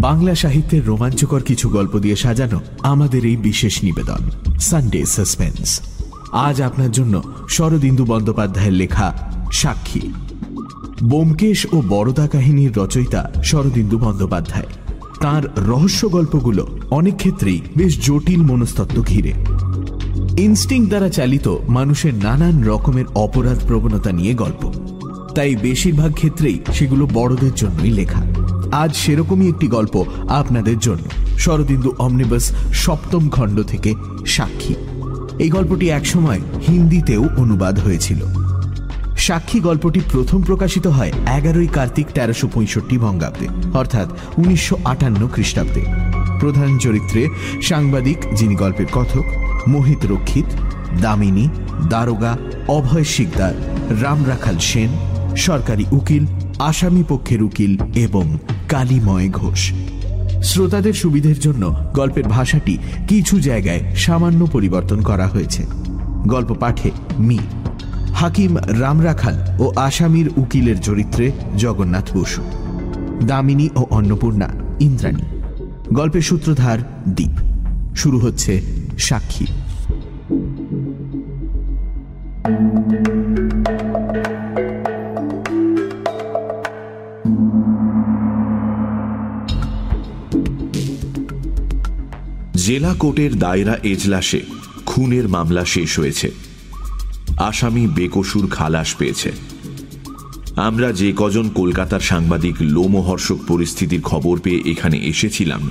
বাংলা সাহিত্যের রোমাঞ্চকর কিছু গল্প দিয়ে সাজানো আমাদের এই বিশেষ নিবেদন সানডে সাসপেন্স আজ আপনার জন্য শরদিন্দু বন্দ্যোপাধ্যায়ের লেখা সাক্ষী। বোমকেশ ও বড়দা কাহিনীর রচয়িতা শরদিন্দু বন্দ্যোপাধ্যায়। তার রহস্য গল্পগুলো অনেক ক্ষেত্রেই বেশ জটিল মনস্তত্ত্ব ঘিরে। ইনস্টিং দ্বারা চালিত মানুষের নানান রকমের অপরাধ প্রবণতা নিয়ে গল্প। তাই বেশিরভাগ ক্ষেত্রেই সেগুলো বড়দের জন্যই লেখা। আজ সেরকমই একটি গল্প আপনাদের জন্য। শরদিন্দু অমনিবাস সপ্তম খণ্ড থেকে সাক্ষী। এই গল্পটি একসময় হিন্দিতেও অনুবাদ হয়েছিল। সাক্ষী গল্পটি প্রথম প্রকাশিত হয় এগারোই কার্তিক তেরোশো পঁয়ষট্টি বঙ্গাব্দে, অর্থাৎ উনিশশো আটান্ন খ্রিস্টাব্দে। প্রধান চরিত্রে সাংবাদিক যিনি গল্পের কথক, মোহিত রক্ষিত, দামিনী, দারোগা, অভয় শিকদার, রামরাখাল সেন, সরকারি উকিল আসামি পক্ষের উকিল এবং কালীময় ঘোষ। শ্রোতাদের সুবিধের জন্য গল্পের ভাষাটি কিছু জায়গায় সামান্য পরিবর্তন করা হয়েছে। গল্প পাঠে মি। হাকিম রামরাখাল ও আসামির উকিলের চরিত্রে জগন্নাথ বসু। দামিনী ও অন্নপূর্ণা ইন্দ্রাণী। গল্পের সূত্রধার দ্বীপ শুরু হচ্ছে সাক্ষী। জেলা কোর্টের দায়রা এজলাসে খুনের মামলা শেষ হয়েছে। আসামি বেকসুর খালাস পেয়েছে। আমরা যে কজন কলকাতার সাংবাদিক লোমহর্ষক পরিস্থিতির খবর পেয়ে এখানে এসেছিলাম,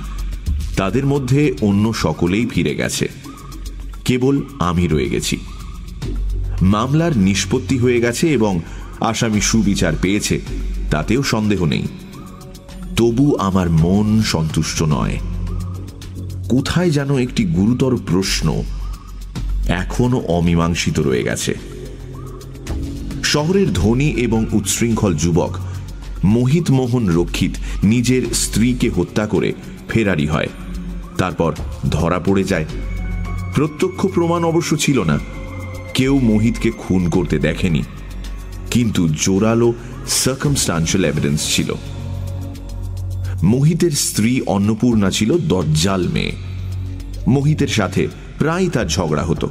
তাদের মধ্যে অন্য সকলেই ফিরে গেছে। কেবল আমি রয়ে গেছি। মামলার নিষ্পত্তি হয়ে গেছে এবং আসামি সুবিচার পেয়েছে, তাতেও সন্দেহ নেই। তবু আমার মন সন্তুষ্ট নয়। কোথায় যেন একটি গুরুতর প্রশ্ন এখনও অমীমাংসিত রয়ে গেছে। শহরের ধনী এবং উচ্ছৃঙ্খল যুবক মোহিত মোহন রক্ষিত নিজের স্ত্রীকে হত্যা করে ফেরারি হয়। তারপর ধরা পড়ে যায়। প্রত্যক্ষ প্রমাণ অবশ্য ছিল না। কেউ মোহিতকে খুন করতে দেখেনি। কিন্তু জোরালো সার্কামস্টান্সিয়াল এভিডেন্স ছিল। মোহিতের স্ত্রী অন্নপূর্ণা ছিল দজ্জাল মেয়ে। মোহিতের সাথে প্রায় তার ঝগড়া হতো।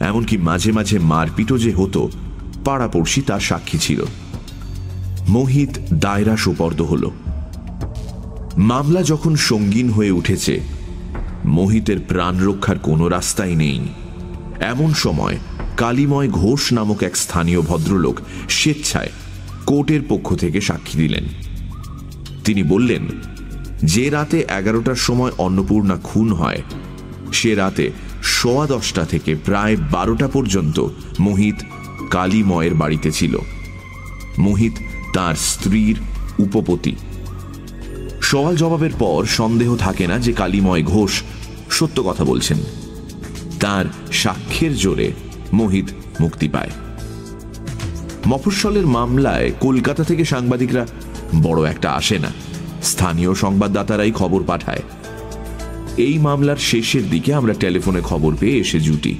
এমনকি মাঝে মাঝে মারপিটও যে হতো, পাড়াপড়শি তার সাক্ষী ছিল। মোহিত দায়রা সুপর্দ হল। মামলা যখন সঙ্গীন হয়ে উঠেছে, মোহিতের প্রাণ রক্ষার কোনো রাস্তাই নেই। এমন সময় কালীময় ঘোষ নামক এক স্থানীয় ভদ্রলোক স্বেচ্ছায় কোর্টের পক্ষ থেকে সাক্ষী দিলেন। তিনি বললেন, যে রাতে এগারোটার সময় অন্নপূর্ণা খুন হয়, সে রাতে সোয়া দশটা থেকে প্রায় বারোটা পর্যন্ত মোহিত কালীময়ের বাড়িতে ছিল। মোহিত তার স্ত্রীর উপপতি। সওয়াল জবাবের পর সন্দেহ থাকে না যে কালীময় ঘোষ সত্য কথা বলছেন। তার সাক্ষ্যের জোরে মোহিত মুক্তি পায়। মফস্বলের মামলায় কলকাতা থেকে সাংবাদিকরা বড় একটা আসে না। স্থানীয় সংবাদদাতারাই খবর পাঠায়। এই মামলার শেষের দিকে আমরা টেলিফোনে খবর পেয়ে এসে জুটি।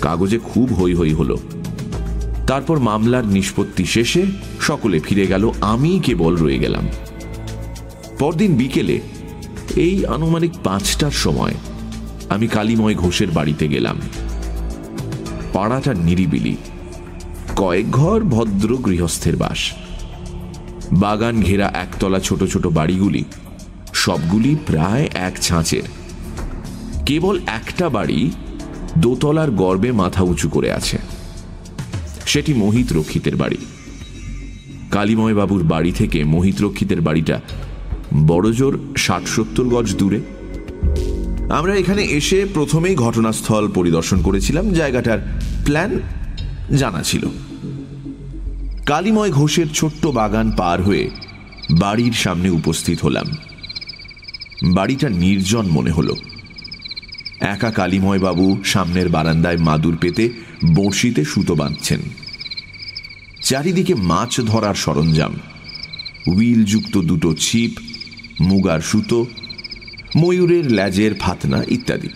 কাগজে খুব হই হই হলো। তারপর মামলার নিষ্পত্তি শেষে সকলে ফিরে গেল, আমি কেবল রয়ে গেলাম। পরদিন বিকেলে, এই আনুমানিক পাঁচটার সময়, আমি কালীময় ঘোষের বাড়িতে গেলাম। পাড়াটা নিরিবিলি। কয়েক ঘর ভদ্র গৃহস্থের বাস। বাগান ঘেরা একতলা ছোট ছোট বাড়িগুলি, সবগুলি প্রায় এক ছাঁচের। কেবল একটা বাড়ি দোতলার গর্বে মাথা উঁচু করে আছে। সেটি মোহিত রক্ষিতের বাড়ি। কালীময় বাবুর বাড়ি থেকে মোহিত রক্ষিতের বাড়িটা বড়জোর ষাট সত্তর গজ দূরে। আমরা এখানে এসে প্রথমেই ঘটনাস্থল পরিদর্শন করেছিলাম, জায়গাটার প্ল্যান জানা ছিল। কালীময় ঘোষের ছোট্ট বাগান পার হয়ে বাড়ির সামনে উপস্থিত হলাম। বাড়িটা নির্জন মনে হলো। একা কালীময় বাবু সামনের বারান্দায় মাদুর পেতে বড়শিতে সুতো বাঁধছেন। চারিদিকে মাছ ধরার সরঞ্জাম, উইলযুক্ত দুটো ছিপ, মুগার সুতো, ময়ূরের ল্যাজের ফাতনা ইত্যাদি।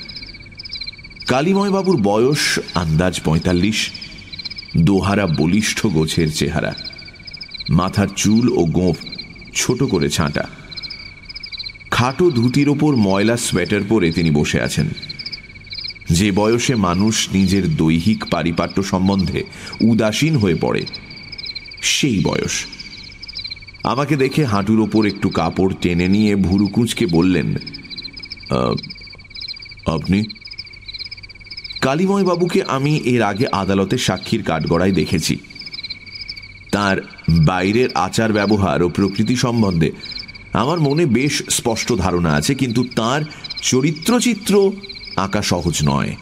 কালীময় বাবুর বয়স আন্দাজ পঁয়তাল্লিশ দোহারা বলিষ্ঠ গোছের চেহারা। মাথার চুল ও গোঁফ ছোট করে ছাঁটা। খাটো ধুতির ওপর ময়লা সোয়েটার পরে তিনি বসে আছেন। যে বয়সে মানুষ নিজের দৈহিক পারিপাট্য সম্বন্ধে উদাসীন হয়ে পড়ে, সেই বয়স। আমাকে দেখে হাঁটুর ওপর একটু কাপড় টেনে নিয়ে ভুরু কুঁচকে বললেন আপনি কালীময় বাবুকে আমি এর আগে আদালতে সাক্ষীর কাঠগড়ায় দেখেছি। তার বাইরের আচার ব্যবহার ও প্রকৃতি সম্বন্ধে আমার মনে বেশ স্পষ্ট ধারণা আছে, কিন্তু তার চরিত্রচিত্র আঁকা সহজ নয়।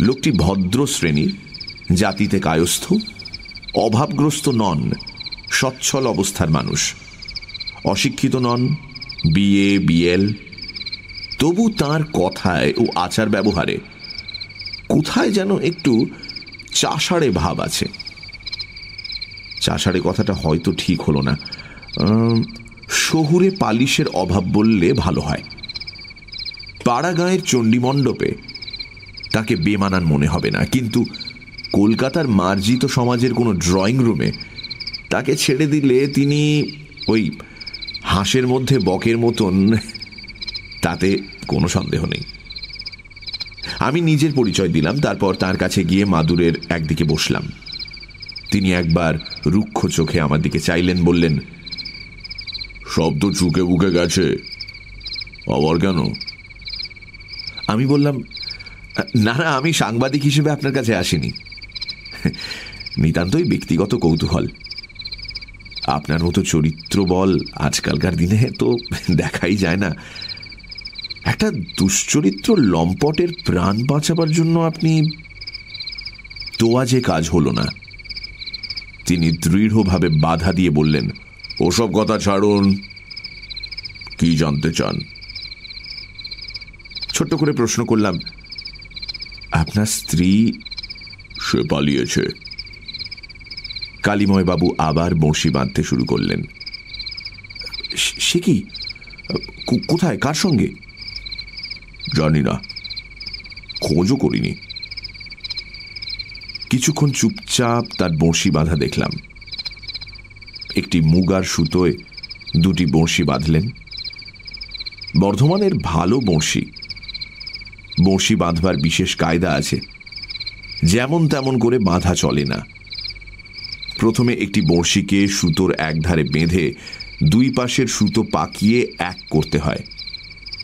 লোকটি ভদ্র শ্রেণির, জাতিতে কায়স্থ, অভাবগ্রস্ত নন, সচ্ছল অবস্থার মানুষ। অশিক্ষিত নন বিএ বিএল তবু তার কথায় ও আচার ব্যবহারে কোথায় যেন একটু চাষাড়ে ভাব আছে। চাষাড়ে কথাটা হয়তো ঠিক হলো না। শহুরে পালিশের অভাব বললে ভালো হয়। পাড়া গাঁয়ের চণ্ডীমণ্ডপে তাকে বেমানান মনে হবে না, কিন্তু কলকাতার মার্জিত সমাজের কোনো ড্রয়িং রুমে তাকে ছেড়ে দিলে তিনি ওই হাঁসের মধ্যে বকের মতন, তাতে কোনো সন্দেহ নেই। আমি নিজের পরিচয় দিলাম, তারপর তার কাছে গিয়ে মাদুরের একদিকে বসলাম। তিনি একবার রুক্ষ চোখে আমার দিকে চাইলেন, বললেন তো চুকে বুকে গেছে। আবার কেন? আমি বললাম, না না, আমি সাংবাদিক হিসেবে আপনার কাছে আসিনি। নিতান্তই ব্যক্তিগত কৌতূহল। আপনার মতো চরিত্র বল আজকালকার দিনে তো দেখাই যায় না। একটা দুশ্চরিত্র লম্পটের প্রাণ বাঁচাবার জন্য আপনি তোয়া যে কাজ হলো না। তিনি দৃঢ়ভাবে বাধা দিয়ে বললেন, ওসব কথা ছাড়ুন। কি জানতে চান? ছোট্ট করে প্রশ্ন করলাম, আপনার স্ত্রী সে পালিয়েছে? কালীময় বাবু আবার বঁশি বাঁধতে শুরু করলেন, সে কি, কোথায়? কার সঙ্গে? জানি না। খোঁজও করিনি। কিছুক্ষণ চুপচাপ তার বঁড়শি বাঁধা দেখলাম। একটি মুগার সুতোয় দুটি বঁড়শি বাঁধলেন। বর্ধমানের ভালো বঁড়শি। বঁড়শি বাঁধবার বিশেষ কায়দা আছে। যেমন তেমন করে বাঁধা চলে না। প্রথমে একটি বঁড়শিকে সুতোর একধারে বেঁধে দুই পাশের সুতো পাকিয়ে এক করতে হয়।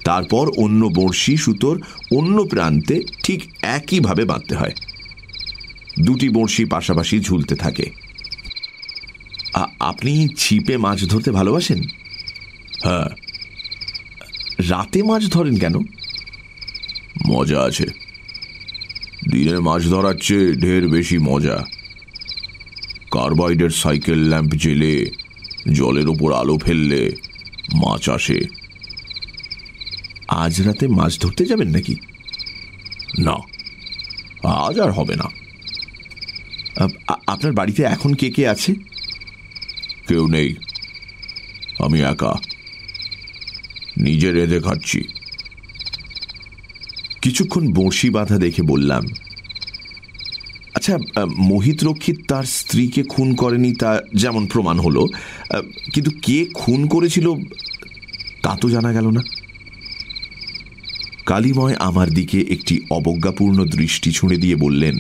তারপর অন্য বড়শি সুতোর অন্য প্রান্তে ঠিক একইভাবে বাঁধতে হয়। দুটি বড়শি পাশাপাশি ঝুলতে থাকে। আপনি ছিপে মাছ ধরতে ভালোবাসেন? হ্যাঁ। রাতে মাছ ধরেন কেন? মজা আছে। দিনের মাছ ধরার চেয়ে ঢের বেশি মজা। কার্বাইডের সাইকেল ল্যাম্প জেলে জলের ওপর আলো ফেললে মাছ আসে। আজ রাতে মাছ ধরতে যাবেন নাকি? না, আজ আর হবে না। আপনার বাড়িতে এখন কে কে আছে? কেউ নেই। আমি একা। নিজে রেঁধে খাচ্ছি। কিছুক্ষণ বড়শি বাঁধা দেখে বললাম আচ্ছা মোহিত রক্ষিত তার স্ত্রীকে খুন করেনি তা যেমন প্রমাণ হলো কিন্তু কে খুন করেছিল তা তো জানা গেল না। কালীময় আমার দিকে একটি অবজ্ঞাপূর্ণ দৃষ্টি ছুঁড়ে দিয়ে বললেন,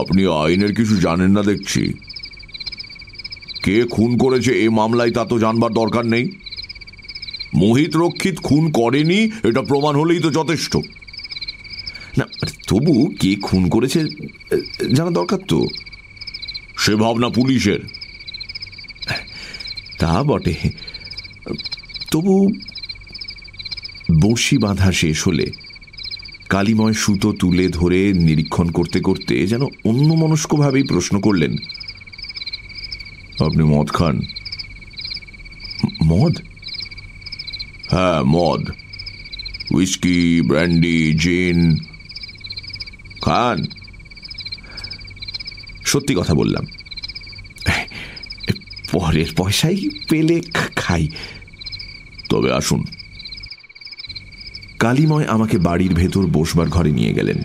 আপনি আইনের কিছু জানেন না দেখছি। কে খুন করেছে এ মামলায় তা তো জানবার দরকার নেই। মোহিত রক্ষিত খুন করেনি, এটা প্রমাণ হলেই তো যথেষ্ট। না, তবু কে খুন করেছে, জানা দরকার তো। সে ভাবনা পুলিশের। তা বটে। তবু বড়শি বাঁধা শেষ হলে কালিময় সুতো তুলে ধরে নিরীক্ষণ করতে করতে যেন অন্য মনস্কভাবেই প্রশ্ন করলেন, আপনি মদ খান? মদ? হ্যাঁ মদ। উইস্কি ব্র্যান্ডি, জিন। খান। সত্যি কথা বললাম। পরের পয়সাই পেলে খাই। তবে আসুন। কালীময় আমাকে বাড়ির ভেতর বসবার ঘরে নিয়ে গেলেন।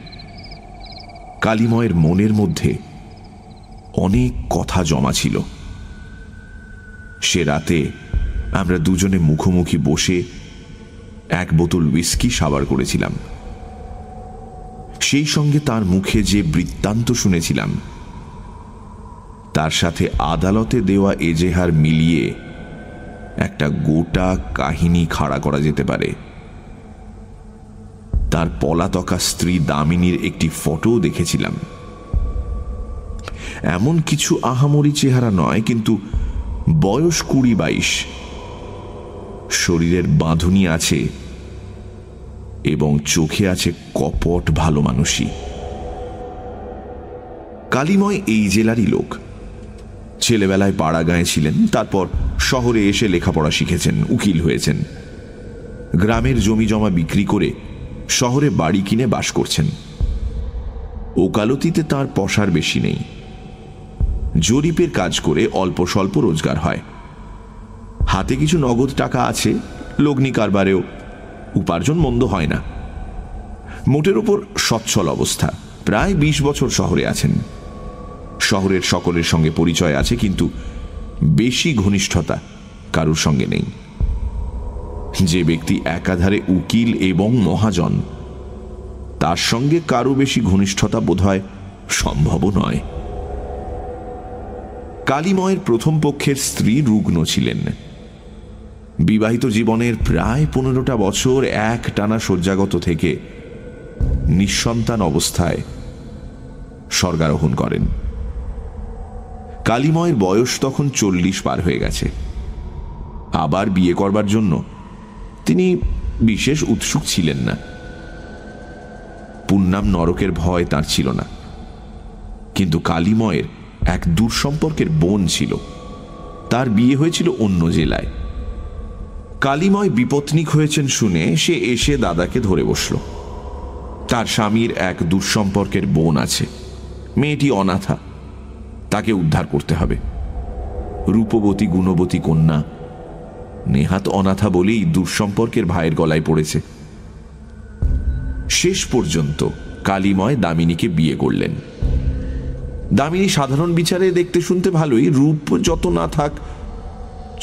কালীময়ের মনের মধ্যে অনেক কথা জমা ছিল। সে রাতে আমরা দুজনে মুখোমুখি বসে এক বোতল উইস্কি সাবার করেছিলাম। সেই সঙ্গে তার মুখে যে বৃত্তান্ত শুনেছিলাম, তার সাথে আদালতে দেওয়া এজেহার মিলিয়ে একটা গোটা কাহিনী খাড়া করা যেতে পারে। তার পলাতকা স্ত্রী দামিনীর একটি ফটোও দেখেছিলাম। এমন কিছু আহামরি চেহারা নয়, কিন্তু বয়স কুড়ি বাইশ। শরীরের বাঁধুনি আছে এবং চোখে আছে কপট ভালো মানুষই। কালিময় এই জেলারই লোক। ছেলেবেলায় পাড়া গায়ে ছিলেন, তারপর শহরে এসে লেখাপড়া শিখেছেন, উকিল হয়েছেন। গ্রামের জমি জমা বিক্রি করে শহরে বাড়ি কিনে বাস করছেন। ওকালতিতে তার পশার বেশি নেই। জরিপের কাজ করে অল্প স্বল্প রোজগার হয়। হাতে কিছু নগদ টাকা আছে, লগ্নি কারবারেও। উপার্জন মন্দ হয় না। মোটের ওপর সচ্ছল অবস্থা। প্রায় ২০ বছর শহরে আছেন। শহরের সকলের সঙ্গে পরিচয় আছে, কিন্তু বেশি ঘনিষ্ঠতা কারুর সঙ্গে নেই। যে ব্যক্তি একাধারে উকিল এবং মহাজন, তার সঙ্গে কারও বেশি ঘনিষ্ঠতা বোধহয় সম্ভব নয়। কালীময়ের প্রথম পক্ষের স্ত্রী রুগ্ন ছিলেন। বিবাহিত জীবনের প্রায় পনেরোটা বছর এক টানা শয্যাগত থেকে নিঃসন্তান অবস্থায় স্বর্গারোহণ করেন। কালীময়ের বয়স তখন চল্লিশ পার হয়ে গেছে। আবার বিয়ে করবার জন্য তিনি বিশেষ উৎসুক ছিলেন না। পুণ্যাম নরকের ভয় তার ছিল না। কিন্তু কালীময়ের এক দূরসম্পর্কের বোন ছিল। তার বিয়ে হয়েছিল অন্য জেলায়। কালীময় বিপত্নিক হয়েছেন শুনে সে এসে দাদাকে ধরে বসল। তার স্বামীর এক দুঃসম্পর্কের বোন আছে। মেয়েটি অনাথা। তাকে উদ্ধার করতে হবে। রূপবতী, গুণবতী কন্যা নেহাত অনাথা বলেই দুঃসম্পর্কের ভাইয়ের গলায় পড়েছে। শেষ পর্যন্ত কালীময় দামিনীকে বিয়ে করলেন। দামিনী সাধারণ বিচারে দেখতে শুনতে ভালোই, রূপ যত না থাক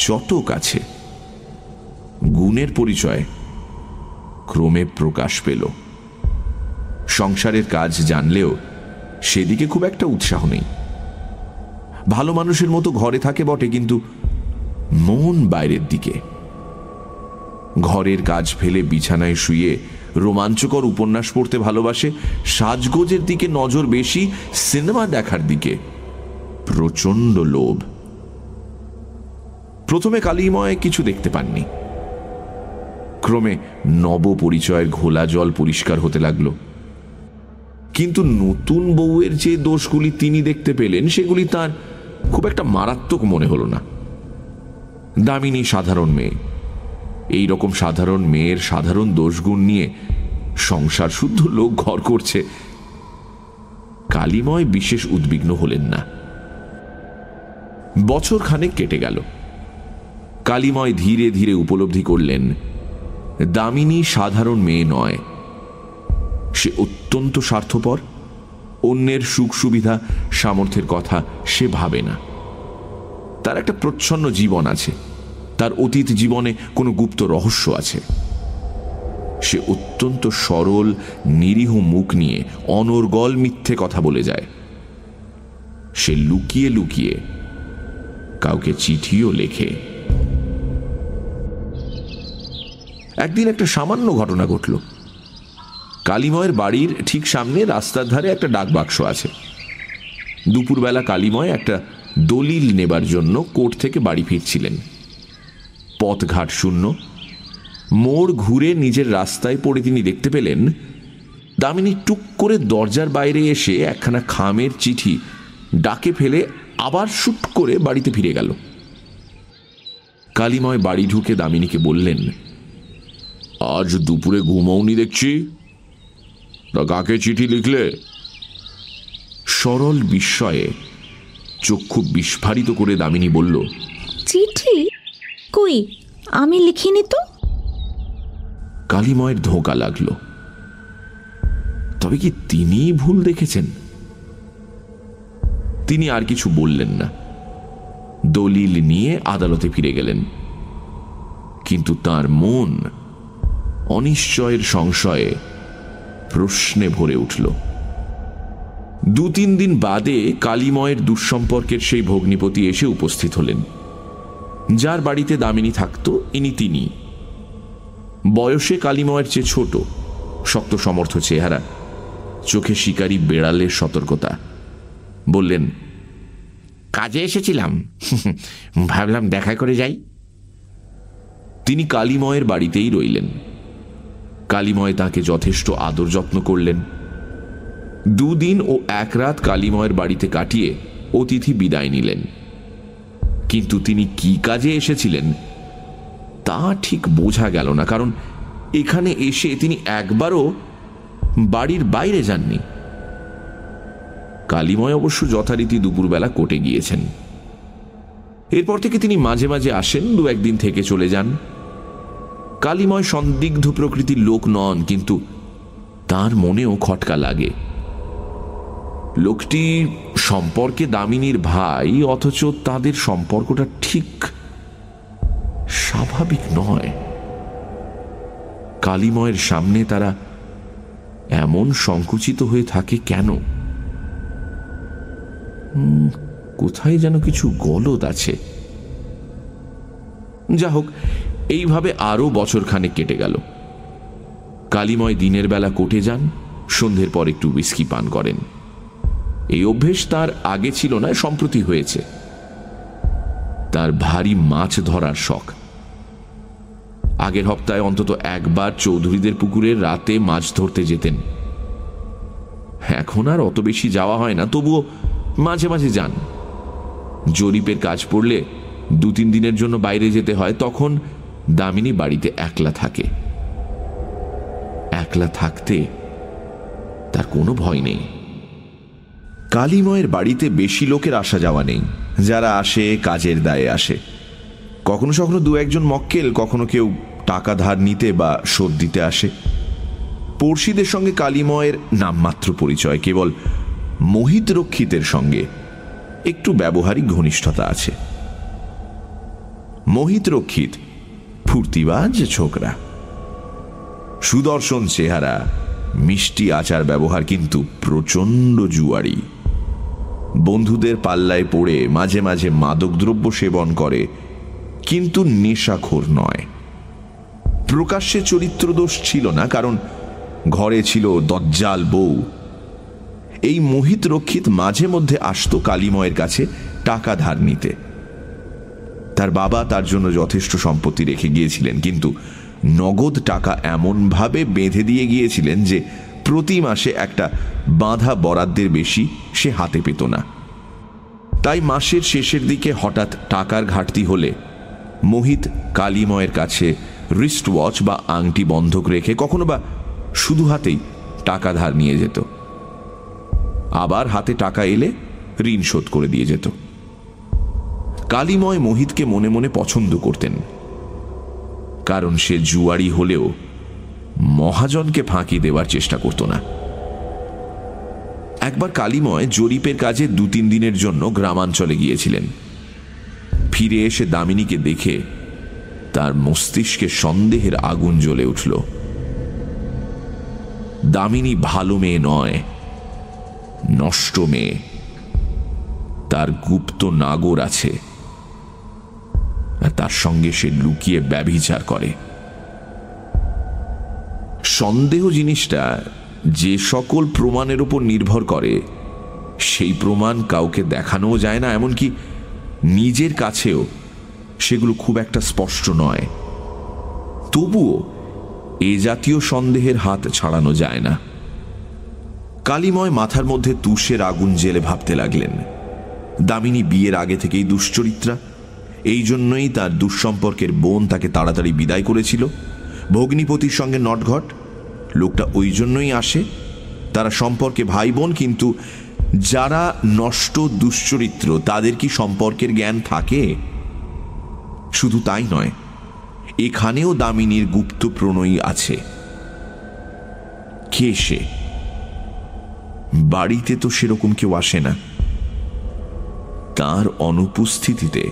যত কাছে। গুণের পরিচয় ক্রমে প্রকাশ পেল। সংসারের কাজ জানলেও সেদিকে খুব একটা উৎসাহ নেই। ভালো মানুষের মতো ঘরে থাকে বটে, কিন্তু মন বাইরের দিকে। ঘরের কাজ ফেলে বিছানায় শুয়ে রোমাঞ্চকর উপন্যাস পড়তে ভালোবাসে, সাজগোজের দিকে নজর বেশি সিনেমা দেখার দিকে। প্রচণ্ড লোভ। প্রথমে কালীময় কিছু দেখতে পাননি। ক্রমে নব পরিচয়ের ঘোলা জল পরিষ্কার হতে লাগল। কিন্তু নতুন বউয়ের যে দোষগুলি তিনি দেখতে পেলেন, সেগুলি তার খুব একটা মারাত্মক মনে হল না। দামিনী সাধারণ মেয়ে। এই রকম সাধারণ মেয়ের সাধারণ দোষগুণ নিয়ে সংসার শুদ্ধ লোক ঘর করছে। কালিময় বিশেষ উদ্বিগ্ন হলেন না। বছর খানেক কেটে গেল। কালিময় ধীরে ধীরে উপলব্ধি করলেন, দামিনী সাধারণ মেয়ে নয়। সে অত্যন্ত স্বার্থপর, অন্যের সুখ সুবিধা সামর্থ্যের কথা সে ভাবে না। তার একটা প্রচ্ছন্ন জীবন আছে। তার অতীত জীবনে কোনো গুপ্ত রহস্য আছে। সে অত্যন্ত সরল, নিরীহ মুখ নিয়ে অনর্গল মিথ্যে কথা বলে যায়। সে লুকিয়ে লুকিয়ে কাউকে চিঠিও লেখে। একদিন একটা সামান্য ঘটনা ঘটল। কালিময়ের বাড়ির ঠিক সামনে রাস্তার ধারে একটা ডাক বাক্স আছে। দুপুরবেলা কালিময় একটা দলিল নেবার জন্য কোর্ট থেকে বাড়ি ফিরছিলেন। পথঘাট শূন্য। মোড় ঘুরে নিজের রাস্তায় পড়ে তিনি দেখতে পেলেন, দামিনী টুক করে দরজার বাইরে এসে একখানা খামের চিঠি ডাকে ফেলে আবার শুট করে বাড়িতে ফিরে গেল। কালিময় বাড়ি ঢুকে দামিনীকে বললেন, আজ দুপুরে ঘুমৌনি দেখছি। তা কাকে চিঠি লিখলে? সরল বিস্ময়ে চক্ষু বিস্ফারিত করে দামিনী বলল চিঠি? কই আমি লিখিনি তো? কালিময়ের ধোঁকা লাগল। তবে কি তিনি ভুল দেখেছেন? তিনি আর কিছু বললেন না। দলিল নিয়ে আদালতে ফিরে গেলেন। কিন্তু তার মন অনিশ্চয়ের সংশয়ে প্রশ্নে ভরে উঠল। দু তিন দিন বাদে কালীময়ের দুঃসম্পর্কের সেই ভগ্নিপতি এসে উপস্থিত হলেন। যার বাড়িতে দামিনী থাকত, ইনি তিনি। বয়সে কালীময়ের চেয়ে ছোট, শক্ত সমর্থ চেহারা, চোখে শিকারী বেড়ালের সতর্কতা। বললেন, কাজে এসেছিলাম। ভাবলাম দেখা করে যাই। তিনি কালীময়ের বাড়িতেই রইলেন। কালীময় তাকে যথেষ্ট আদর যত্ন করলেন। দুদিন ও এক রাত কালীময়ের বাড়িতে কাটিয়ে অতিথি বিদায় নিলেন। কিন্তু তিনি কি কাজে এসেছিলেন, তা ঠিক বোঝা গেল না, কারণ এখানে এসে তিনি একবারও বাড়ির বাইরে যাননি। কালীময় অবশ্য যথারীতি দুপুরবেলা কোটে গিয়েছেন। এরপর থেকে তিনি মাঝে মাঝে আসেন, দু একদিন থেকে চলে যান। কালীময় সন্দিগ্ধ প্রকৃতির লোক নন, কিন্তু তার মনেও খটকা লাগে। লোকটি সম্পর্কে দামিনীর ভাই, অথচ তাদের সম্পর্কটা ঠিক স্বাভাবিক নয়। কালীময়ের সামনে তারা এমন সংকুচিত হয়ে থাকে কেন? কোথায় যেন কিছু গলদ আছে। যা হোক এইভাবে আরও বছর খানেক কেটে গেল। কালীময় দিনের বেলা কোটে যান, সন্ধ্যের পর একটু উইস্কি পান করেন। এই অভ্যেস তার আগে ছিল না, সম্প্রতি হয়েছে। তার ভারী মাছ ধরার শখ। আগের হপ্তায় অন্তত একবার চৌধুরীদের পুকুরে রাতে মাছ ধরতে যেতেন। এখন আর অত বেশি যাওয়া হয় না, তবুও মাঝে মাঝে যান। জরিপের কাজ পড়লে দু তিন দিনের জন্য বাইরে যেতে হয়, তখন দামিনী বাড়িতে একলা থাকে। একলা থাকতে তার কোনো ভয় নেই। কালীময়ের বাড়িতে বেশি লোকের আসা যাওয়া নেই। যারা আসে, কাজের দায়ে আসে। কখনো কখনো দু একজন মক্কেল, কখনো কেউ টাকা ধার নিতে বা শোধ দিতে আসে। পড়শিদের সঙ্গে কালীময়ের নামমাত্র পরিচয়, কেবল মোহিত রক্ষিতের সঙ্গে একটু ব্যবহারিক ঘনিষ্ঠতা আছে। মোহিত রক্ষিত, ফুর্তিবাজ ছোকরা। সুদর্শন চেহারা, মিষ্টি আচার ব্যবহার কিন্তু প্রচণ্ড জুয়ারি। বন্ধুদের পাল্লায় পড়ে মাঝে মাঝে মাদকদ্রব্য সেবন করে, কিন্তু নেশাখোর নয়। প্রকাশ্যে চরিত্রদোষ ছিল না, কারণ ঘরে ছিল দজ্জাল বউ। এই মোহিত রক্ষিত মাঝে মধ্যে আসতো কালীময়ের কাছে টাকা ধার নিতে। তার বাবা তার জন্য যথেষ্ট সম্পত্তি রেখে গিয়েছিলেন, কিন্তু নগদ টাকা এমনভাবে বেঁধে দিয়ে গিয়েছিলেন যে প্রতি মাসে একটা বাঁধা বরাদ্দের বেশি সে হাতে পেত না। তাই মাসের শেষের দিকে হঠাৎ টাকার ঘাটতি হলে মোহিত কালীময়ের কাছে রিস্ট ওয়াচ বা আংটি বন্ধক রেখে কখনো বা শুধু হাতেই টাকা ধার নিয়ে যেত। আবার হাতে টাকা এলে ঋণ শোধ করে দিয়ে যেত। কালীময় মোহিতকে মনে মনে পছন্দ করতেন। কারণ সে জুয়ারি হলেও মহাজনকে ফাঁকি দেওয়ার চেষ্টা করত না। একবার কালীময় জরিপের কাজে দু তিন দিনের জন্য গ্রামাঞ্চলে গিয়েছিলেন। ফিরে এসে দামিনীকে দেখে তার মস্তিষ্কে সন্দেহের আগুন জ্বলে উঠল। দামিনী ভালো মেয়ে নয়, নষ্ট মেয়ে। তার গুপ্ত নাগর আছে। তার সঙ্গে সে লুকিয়ে ব্যভিচার করে। সন্দেহ জিনিসটা যে সকল প্রমাণের উপর নির্ভর করে। সেই প্রমাণ কাউকে দেখানোও যায় না, এমনকি নিজের কাছেও সেগুলো খুব একটা স্পষ্ট নয়। তবুও এ জাতীয় সন্দেহের হাত ছাড়ানো যায় না। কালিময় মাথার মধ্যে তুষের আগুন জেলে ভাবতে লাগলেন। দামিনী বিয়ের আগে থেকেই দুশ্চরিত্রা, এই জন্যই তার দুঃসম্পর্কের বোন তাকে তাড়াতাড়ি বিদায় করেছিল। ভগ্নিপতির সঙ্গে নটঘট লোকটা ওই জন্যই আসে। তারা সম্পর্কে ভাই বোন কিন্তু যারা নষ্ট, দুশ্চরিত্র, তাদের কি সম্পর্কের জ্ঞান থাকে? শুধু তাই নয়, এখানেও দামিনীর গুপ্ত প্রণয়ী আছে। কে সে? বাড়িতে তো সেরকম কেউ আসে না। তার অনুপস্থিতিতে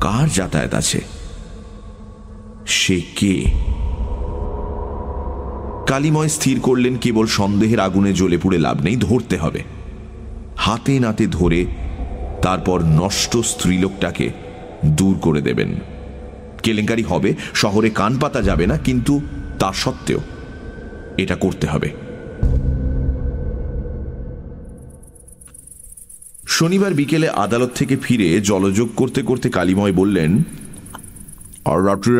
কার যাতায়াত আছে? সে কে? কালিময় স্থির করলেন কেবল সন্দেহের আগুনে জ্বলে পুড়ে লাভ নেই, ধরতে হবে। হাতে নাতে ধরে তারপর নষ্ট স্ত্রীলোকটাকে দূর করে দেবেন। কেলেঙ্কারি হবে, শহরে কান পাতা যাবে না, কিন্তু তা সত্ত্বেও এটা করতে হবে। শনিবার বিকেলে আদালত থেকে ফিরে জলযোগ করতে করতে কালিময় বললেন, আর রাত্রে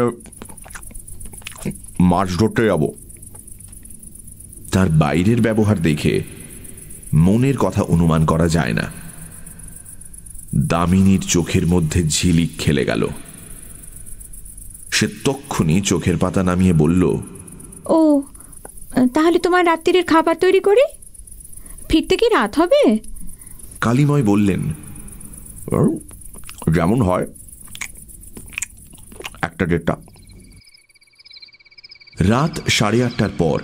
মাছ ধরতে যাব। তার বাইরের ব্যবহার দেখে মনের কথা অনুমান করা যায় না। দামিনীর চোখের মধ্যে ঝিলিক খেলে গেল। সে তক্ষুনি চোখের পাতা নামিয়ে বলল ও তাহলে তোমার রাত্রিরের খাবার তৈরি করি? ফিরতে কি রাত হবে? কালিময় বললেন যেমন হয়। একটা দেড়টা। রাত সাড়ে আটটার পর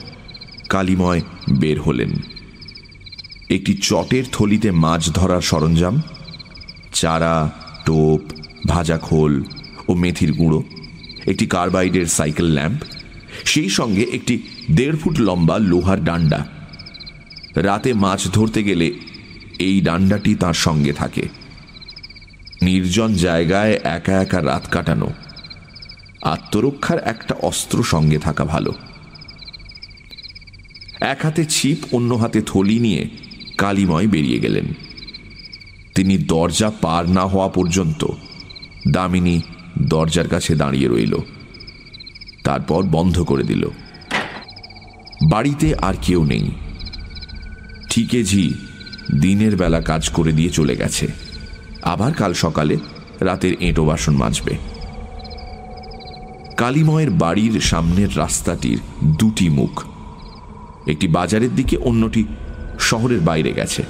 কালিময় বের হলেন। একটি চটের থলিতে মাছ ধরার সরঞ্জাম, চারা, টোপ, ভাজা খোল ও মেথির গুঁড়ো, একটি কার্বাইডের সাইকেল ল্যাম্প, সেই সঙ্গে একটি দেড় ফুট লম্বা লোহার ডান্ডা। রাতে মাছ ধরতে গেলে এই ডান্ডাটি তার সঙ্গে থাকে। নির্জন জায়গায় একা একা রাত কাটানো। আত্মরক্ষার একটা অস্ত্র সঙ্গে থাকা ভালো। এক হাতে ছিপ, অন্য হাতে থলি নিয়ে কালিময় বেরিয়ে গেলেন। তিনি দরজা পার না হওয়া পর্যন্ত দামিনী দরজার কাছে দাঁড়িয়ে রইল। তারপর বন্ধ করে দিল। বাড়িতে আর কেউ নেই। ঠিকে ঝি, দিনের বেলা কাজ করে দিয়ে চলে গেছে। আবার কাল সকালে রাতের এঁটো বাসন মাজবে। কালীময়ের বাড়ির সামনের রাস্তাটির দুটি মুখ একটি বাজারের দিকে অন্যটি শহরের বাইরে গেছে।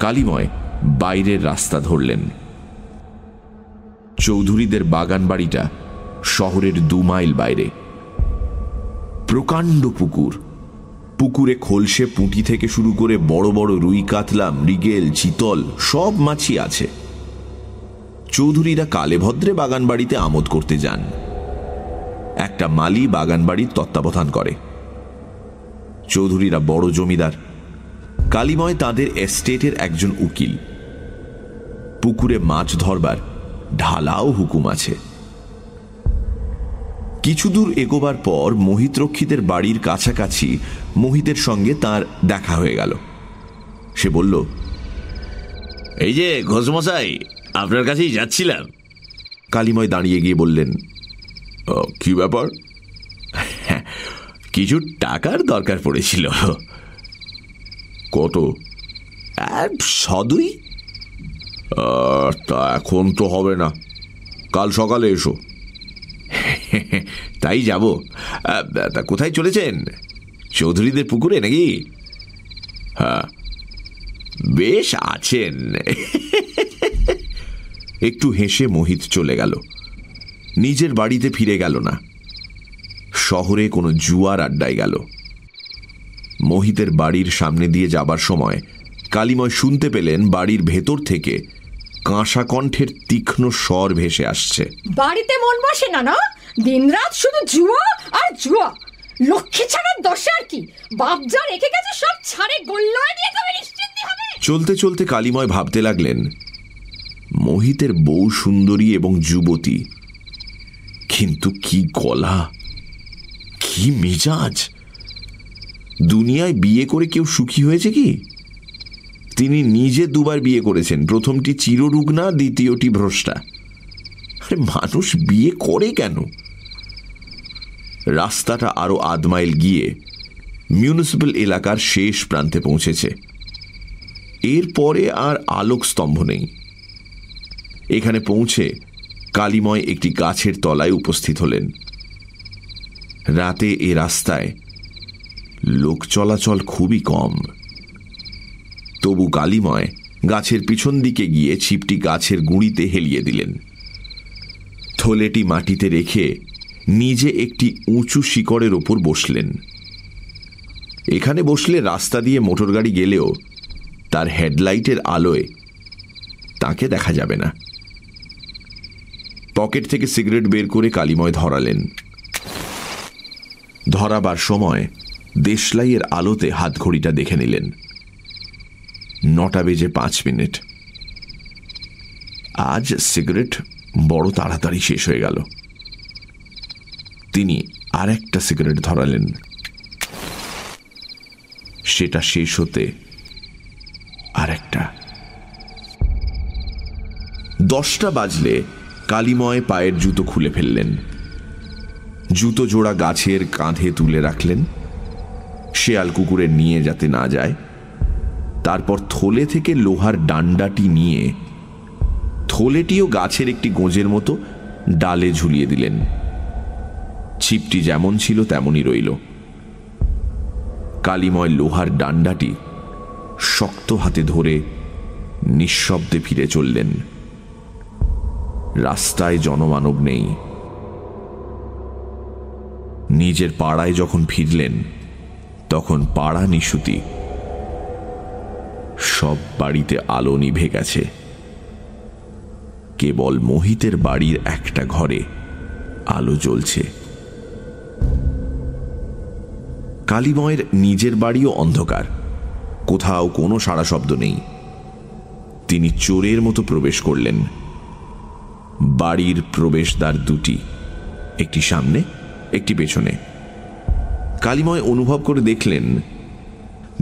কালীময় বাইরের রাস্তা ধরলেন। চৌধুরীদের বাগান বাড়িটা শহরের দু মাইল বাইরে। প্রকাণ্ড পুকুর। পুকুরে খোলসে পুঁটি থেকে শুরু করে বড় বড় রুই কাতলা, মৃগেল, চিতল সব মাছই আছে। চৌধুরীরা কালে ভদ্রে বাগান বাড়িতে আমোদ করতে যান। একটা মালি বাগান বাড়ির তত্ত্বাবধান করে। চৌধুরীরা বড় জমিদার। কালিময় তাদের এস্টেটের একজন উকিল। পুকুরে মাছ ধরবার ঢালাও হুকুম আছে। কিছু দূর এগোবার পর মোহিতরক্ষীদের বাড়ির কাছাকাছি মোহিতের সঙ্গে তার দেখা হয়ে গেল। সে বলল এই যে ঘোষমশাই আপনার কাছেই যাচ্ছিলাম। কালিময় দাঁড়িয়ে গিয়ে বললেন "ও, কি ব্যাপার? কিছু টাকার দরকার পড়েছিল। কত? সদুই তা এখন তো হবে না। কাল সকালে এসো। তাই যাব। তা কোথায় চলেছেন? চৌধুরীদের পুকুরে নাকি? হ্যাঁ। বেশ আছেন। একটু হেসে মোহিত চলে গেল। নিজের বাড়িতে ফিরে গেল না। শহরে কোনো জুয়ার আড্ডায় গেল। মোহিতের বাড়ির সামনে দিয়ে যাবার সময় কালিময় শুনতে পেলেন বাড়ির ভেতর থেকে কাঁসা কণ্ঠের তীক্ষ্ণ স্বর ভেসে আসছে। বাড়িতে মন বসে না না? দিনরাত শুধু জুয়া আর জুয়া। লক্ষ্মী ছাড়ার দশে আর কি? বাপ যা রেখে গেছে সব ছাড়ে গোল্লয় দিয়ে তবে নিশ্চিন্তি হবে। চলতে চলতে কালিময় ভাবতে লাগলেন মোহিতের বউ সুন্দরী এবং যুবতী কিন্তু কি গলা! কি মেজাজ? দুনিয়ায় বিয়ে করে কেউ সুখী হয়েছে কি? তিনি নিজে দুবার বিয়ে করেছেন, প্রথমটি চিররুগ্না, দ্বিতীয়টি ভ্রষ্টা। আরে মানুষ বিয়ে করে কেন? রাস্তাটা আরও আধ মাইল গিয়ে মিউনিসিপ্যাল এলাকার শেষ প্রান্তে পৌঁছেছে। এরপরে আর আলোক স্তম্ভ নেই। এখানে পৌঁছে কালিময় একটি গাছের তলায় উপস্থিত হলেন। রাতে এ রাস্তায় লোক চলাচল খুবই কম। তবু কালিময় গাছের পিছন দিকে গিয়ে ছিপটি গাছের গুঁড়িতে হেলিয়ে দিলেন। থলেটি মাটিতে রেখে নিজে একটি উঁচু শিকড়ের ওপর বসলেন। এখানে বসলে রাস্তা দিয়ে মোটরগাড়ি গেলেও তার হেডলাইটের আলোয় তাকে দেখা যাবে না। পকেট থেকে সিগারেট বের করে কালিময় ধরালেন। ধরাবার সময় দেশলাইয়ের আলোতে হাতঘড়িটা দেখে নিলেন। নটা বেজে পাঁচ মিনিট। আজ সিগারেট বড় তাড়াতাড়ি শেষ হয়ে গেল। তিনি আর একটা সিগারেট ধরালেন। সেটা শেষ হতে আর একটা দশটা বাজলে কালিময় পায়ের জুতো খুলে ফেললেন। জুতো জোড়া গাছের কাঁধে তুলে রাখলেন। শেয়াল কুকুরের নিয়ে যাতে না যায়। তারপর থলে থেকে লোহার ডান্ডাটি নিয়ে থলেটিও গাছের একটি গোঁজের মতো ডালে ঝুলিয়ে দিলেন। ছিপটি যেমন ছিল তেমনই রইল। কালিময় লোহার ডান্ডাটি শক্ত হাতে ধরে নিঃশব্দে ফিরে চললেন। রাস্তায় জনমানব নেই। নিজের পাড়ায় যখন ফিরলেন, তখন পাড়া নিশুতি। সব বাড়িতে আলো নিভে গেছে। কেবল মোহিতের বাড়ির একটা ঘরে আলো জ্বলছে। কালিময়ের নিজের বাড়িও অন্ধকার। কোথাও কোনো সাড়া শব্দ নেই। তিনি চোরের মতো প্রবেশ করলেন। বাড়ির প্রবেশদ্বার দুটি, একটি সামনে একটি পেছনে। কালিময় অনুভব করে দেখলেন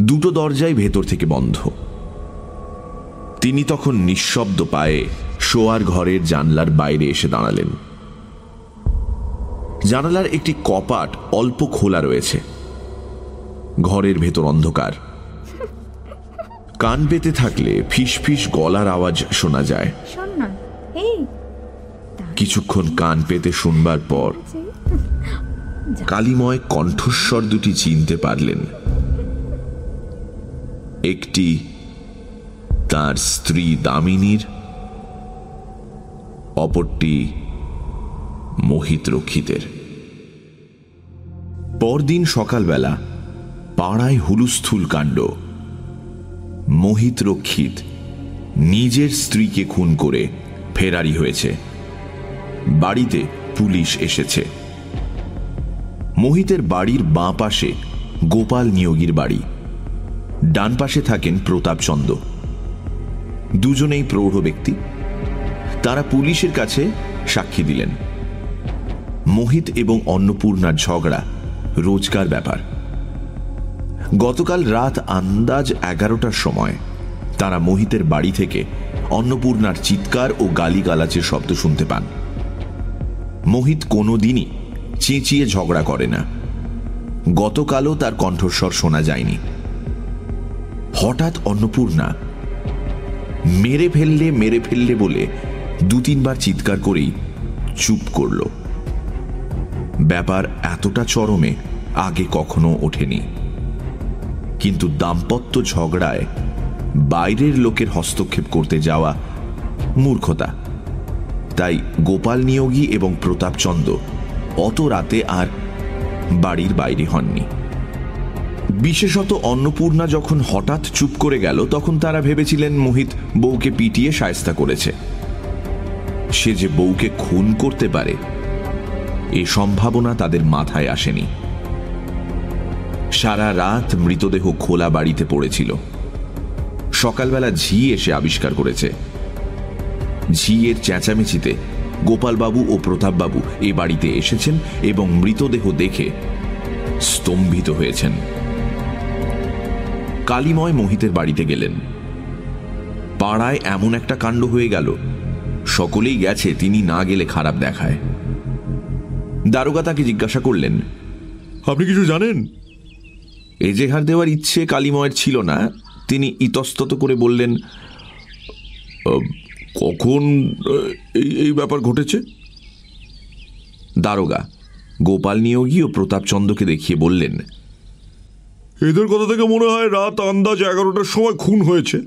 দুটো দরজাই ভেতর থেকে বন্ধ। তিনি তখন নিঃশব্দ পায়ে শোয়ার ঘরের জানলার বাইরে এসে দাঁড়ালেন। জানালার একটি কপাট অল্প খোলা রয়েছে। ঘরের ভেতর অন্ধকার। কান পেতে থাকলে ফিস ফিস গলার আওয়াজ শোনা যায়। কিছুক্ষণ কান পেতে শুনবার পর কালিময় কণ্ঠস্বর দুটি চিনতে পারলেন। একটি তার স্ত্রী দামিনীর, অপরটি মোহিত রক্ষিতের পরদিন সকালবেলা পাড়ায় হুলুস্থুল কাণ্ড। মোহিত রক্ষিত নিজের স্ত্রীকে খুন করে ফেরারি হয়েছে। বাড়িতে পুলিশ এসেছে। মোহিতের বাড়ির বাঁ পাশে গোপাল নিয়োগীর বাড়ি। ডান পাশে থাকেন প্রতাপচন্দ্র দুজনেই প্রৌঢ় ব্যক্তি। তারা পুলিশের কাছে সাক্ষী দিলেন। মোহিত এবং অন্নপূর্ণার ঝগড়া রোজকার ব্যাপার। গতকাল রাত আন্দাজ এগারোটার সময় তারা মোহিতের বাড়ি থেকে অন্নপূর্ণার চিৎকার ও গালিগালাচের শব্দ শুনতে পান। মোহিত কোনো দিনই চেঁচিয়ে ঝগড়া করে না। গতকালও তার কণ্ঠস্বর শোনা যায়নি। হঠাৎ অন্নপূর্ণা মেরে ফেললে মেরে ফেললে বলে দু তিনবার চিৎকার করেই চুপ করল। ব্যাপার এতটা চরমে আগে কখনো ওঠেনি। কিন্তু দাম্পত্য ঝগড়ায় বাইরের লোকের হস্তক্ষেপ করতে যাওয়া মূর্খতা। তাই গোপাল নিয়োগী এবং প্রতাপচন্দ্র অত রাতে আর বাড়ির বাইরে হননি। বিশেষত অন্নপূর্ণা যখন হঠাৎ চুপ করে গেল, তখন তারা ভেবেছিলেন মোহিত বউকে পিটিয়ে সায়স্তা করেছে। সে যে বউকে খুন করতে পারে, এ সম্ভাবনা তাদের মাথায় আসেনি। সারা রাত মৃতদেহ খোলা বাড়িতে পড়েছিল। সকালবেলা ঝি এসে আবিষ্কার করেছে। ঝিয়ের চেঁচামেচিতে গোপালবাবু ও প্রতাপবাবু এ বাড়িতে এসেছেন এবং মৃতদেহ দেখে স্তম্ভিত হয়েছেন। কালিময় মোহিতের বাড়িতে গেলেন। পাড়ায় এমন একটা কাণ্ড হয়ে গেল সকলেই গেছে তিনি না গেলে খারাপ দেখায়। দারোগা তাকে জিজ্ঞাসা করলেন আপনি কিছু জানেন? এজেহার দেওয়ার ইচ্ছে কালিময়ের ছিল না তিনি ইতস্তত করে বললেন কখন এই ব্যাপার ঘটেছে? দারোগা গোপাল নিয়োগী ও প্রতাপচন্দ্রকে দেখিয়ে বললেন এদের কথা থেকে মনে হয় রাত আন্দাজ এগারোটার সময় খুন হয়েছে।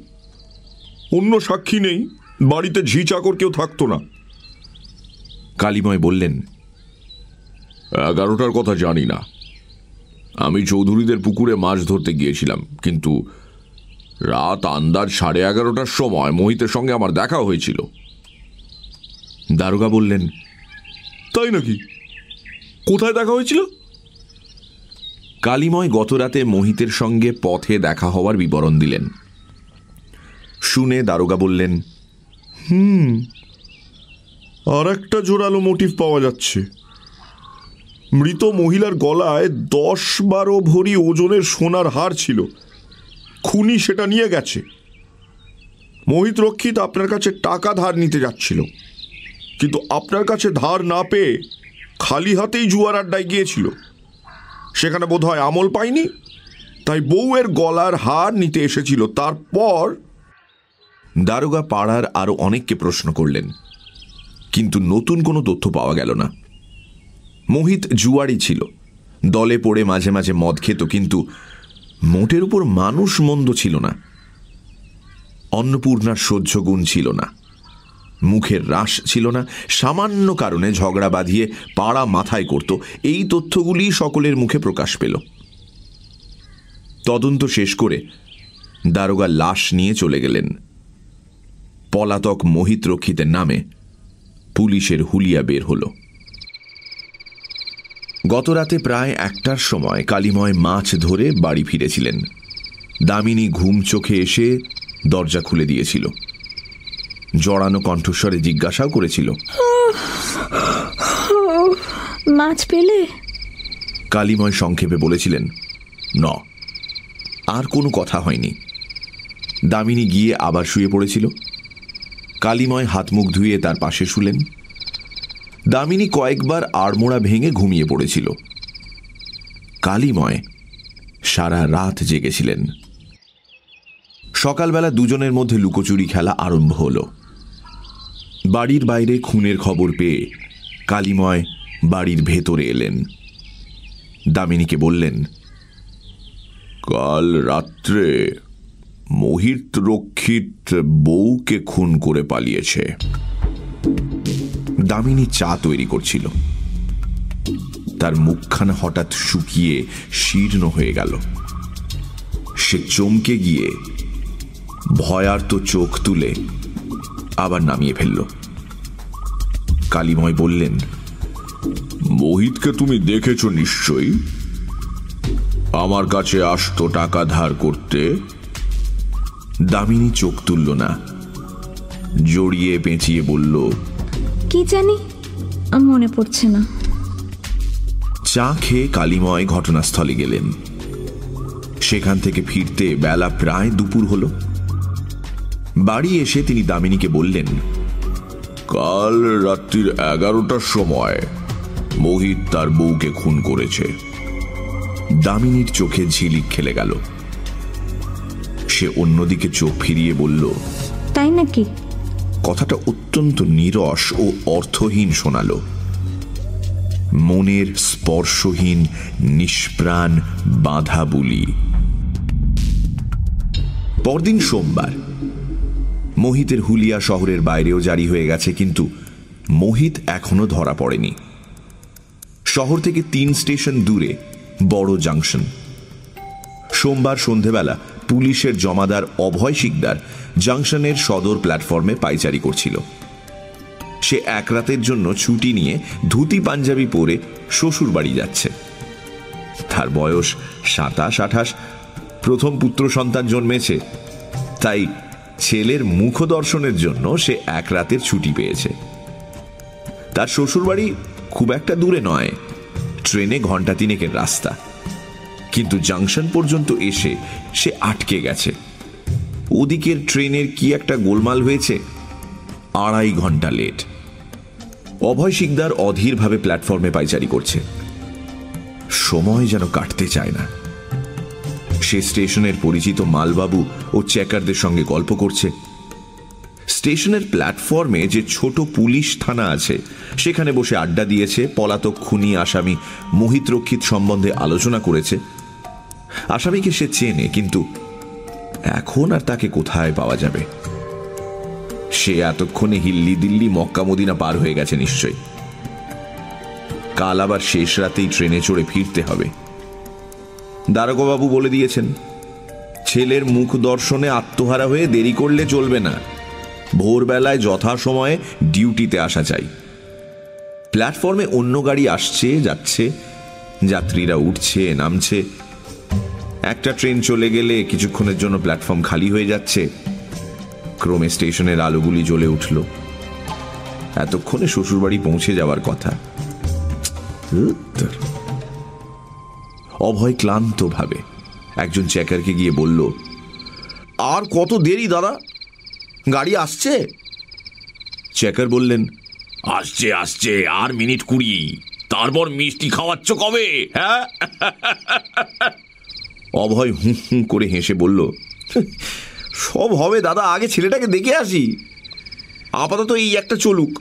অন্য সাক্ষী নেই বাড়িতে ঝি চাকর কেউ থাকতো না। কালিময় বললেন এগারোটার কথা জানি না। আমি চৌধুরীদের পুকুরে মাছ ধরতে গিয়েছিলাম কিন্তু রাত আন্দাজ সাড়ে এগারোটার সময় মোহিতের সঙ্গে আমার দেখা হয়েছিল। দারোগা বললেন, তাই নাকি? কোথায় দেখা হয়েছিল? কালিময় গতরাতে মোহিতের সঙ্গে পথে দেখা হওয়ার বিবরণ দিলেন। শুনে দারোগা বললেন, হুম আর একটা জোরালো মোটিভ পাওয়া যাচ্ছে। মৃত মহিলার গলায় দশ বারো ভরি ওজনের সোনার হার ছিল। খুনি সেটা নিয়ে গেছে। মোহিত রক্ষিত আপনার কাছে টাকা ধার নিতে যাচ্ছিল। কিন্তু আপনার কাছে ধার না পেয়ে খালি হাতেই জুয়ার আড্ডায় গিয়েছিল। সেখানে বোধহয় আমল পায়নি তাই বউয়ের গলার হার নিতে এসেছিল। তারপর দারোগা পাড়ার আরও অনেককে প্রশ্ন করলেন, কিন্তু নতুন কোনো তথ্য পাওয়া গেল না। মোহিত জুয়ারি ছিল। দলে পড়ে মাঝে মাঝে মদ খেত, কিন্তু মোটের উপর মানুষ মন্দ ছিল না। অন্নপূর্ণার সহ্য গুণ ছিল না। মুখের রাস ছিল না। সামান্য কারণে ঝগড়া বাঁধিয়ে পাড়া মাথায় করত। এই তথ্যগুলি সকলের মুখে প্রকাশ পেল। তদন্ত শেষ করে দারোগা লাশ নিয়ে চলে গেলেন। পলাতক মোহিত রক্ষিতের নামে পুলিশের হুলিয়া বের হল। গতরাতে প্রায় একটার সময় কালিময় মাছ ধরে বাড়ি ফিরেছিলেন। দামিনী ঘুম চোখে এসে দরজা খুলে দিয়েছিল। জড়ানো কণ্ঠস্বরে জিজ্ঞাসাও করেছিল। মাছ পেলে? কালিময় সংক্ষেপে বলেছিলেন ন আর কোনো কথা হয়নি। দামিনী গিয়ে আবার শুয়ে পড়েছিল। কালিময় হাত মুখ ধুয়ে তার পাশে শুলেন। দামিনী কয়েকবার আড়মোড়া ভেঙে ঘুমিয়ে পড়েছিল। কালিময় সারা রাত জেগেছিলেন। সকালবেলা দুজনের মধ্যে লুকোচুরি খেলা আরম্ভ হল। বাড়ির বাইরে খুনের খবর পেয়ে কালিময় বাড়ির ভেতরে এলেন। দামিনীকে বললেন, কাল রাত্রে মোহিত রক্ষিত বউকে খুন করে পালিয়েছে। দামিনী চা তৈরি করছিল। তার মুখখানা হঠাৎ শুকিয়ে শীর্ণ হয়ে গেল। সে চমকে গিয়ে ভয়ার্ত চোখ তুলে আবার নামিয়ে ফেলল। কালিময় বললেন মোহিতকে তুমি দেখেছ নিশ্চয়ই। আমার কাছে আসতো টাকা ধার করতে। দামিনী চোখ তুলল না জড়িয়ে পেঁচিয়ে বলল কি জানি? মনে পড়ছে না। চা খেয়ে কালিময় ঘটনাস্থলে গেলেন। সেখান থেকে ফিরতে বেলা প্রায় দুপুর হল। বাড়ি এসে তিনি দামিনীকে বললেন কাল রাত্রির এগারোটার সময় মোহিত তার বউকে খুন করেছে। দামিনীর চোখে ঝিলিক খেলে গেল। সে অন্যদিকে চোখ ফিরিয়ে বলল তাই নাকি? কথাটা অত্যন্ত নিরস ও অর্থহীন শোনালো। মনের স্পর্শহীন, নিষ্প্রাণ বাধা বুলি। পরদিন সোমবার। মোহিতের হুলিয়া শহরের বাইরেও জারি হয়ে গেছে, কিন্তু মোহিত এখনও ধরা পড়েনি। শহর থেকে তিন স্টেশন দূরে, বড় জাংশন। সোমবার সন্ধেবেলা পুলিশের জমাদার অভয় শিকদার জাংশনের সদর প্ল্যাটফর্মে পাইচারি করছিল। সে এক রাতের জন্য ছুটি নিয়ে ধুতি পাঞ্জাবি পরে শ্বশুর বাড়ি যাচ্ছে। তার বয়স সাতাশ, আঠাশ। প্রথম পুত্র সন্তান জন্মেছে। তাই ছেলের মুখ দর্শনের জন্য সে এক রাতের ছুটি পেয়েছে। তার শ্বশুরবাড়ি খুব একটা দূরে নয়। ট্রেনে ঘণ্টা তিনেকের রাস্তা। কিন্তু জাংশন পর্যন্ত এসে সে আটকে গেছে। ওদিকের ট্রেনের কি একটা গোলমাল হয়েছে? আড়াই ঘণ্টা লেট। অভয় শিকদার অধীরভাবে প্ল্যাটফর্মে পাইচারি করছে। সময় যেন কাটতে চায় না। সে স্টেশনের পরিচিত মালবাবু ও চেকারদের সঙ্গে গল্প করছে। স্টেশনের প্ল্যাটফর্মে যে ছোট পুলিশ থানা আছে, সেখানে বসে আড্ডা দিয়েছে পলাতক খুনি আসামি মোহিত রক্ষিত সম্বন্ধে আলোচনা করেছে। আসামিকে সে চেনে, কিন্তু এখন আর তাকে কোথায় পাওয়া যাবে? সে এতক্ষণে হিল্লি দিল্লি, মক্কা, মদিনা পার হয়ে গেছে নিশ্চয়ই। কাল আবার শেষ রাতেই ট্রেনে চড়ে ফিরতে হবে। দারোগাবু বলে দিয়েছেন, ছেলের মুখ দর্শনে আত্মহারা হয়ে দেরি করলে চলবে না। ভোরবেলায় যথাসময়ে ডিউটিতে আসা চাই। প্ল্যাটফর্মে অন্য গাড়ি আসছে, যাচ্ছে, যাত্রীরা উঠছে, নামছে একটা ট্রেন চলে গেলে কিছুক্ষণের জন্য প্ল্যাটফর্ম খালি হয়ে যাচ্ছে। ক্রমে স্টেশনের আলোগুলি জ্বলে উঠল। এতক্ষণে শ্বশুরবাড়ি পৌঁছে যাওয়ার কথা। অভয় ক্লান্ত ভাবে একজন চেকারকে গিয়ে বলল, আর কত দেরি দাদা? গাড়ি আসছে? চেকার বললেন, আসছে আসছে, আর মিনিট কুড়ি। তারপর মিষ্টি খাওয়াচ্ছ কবে হ্যাঁ? অভয় হুঁ হুঁ করে হেসে বলল, সব হবে দাদা, আগে ছেলেটাকে দেখে আসি। আপাতত এই একটা চলুক।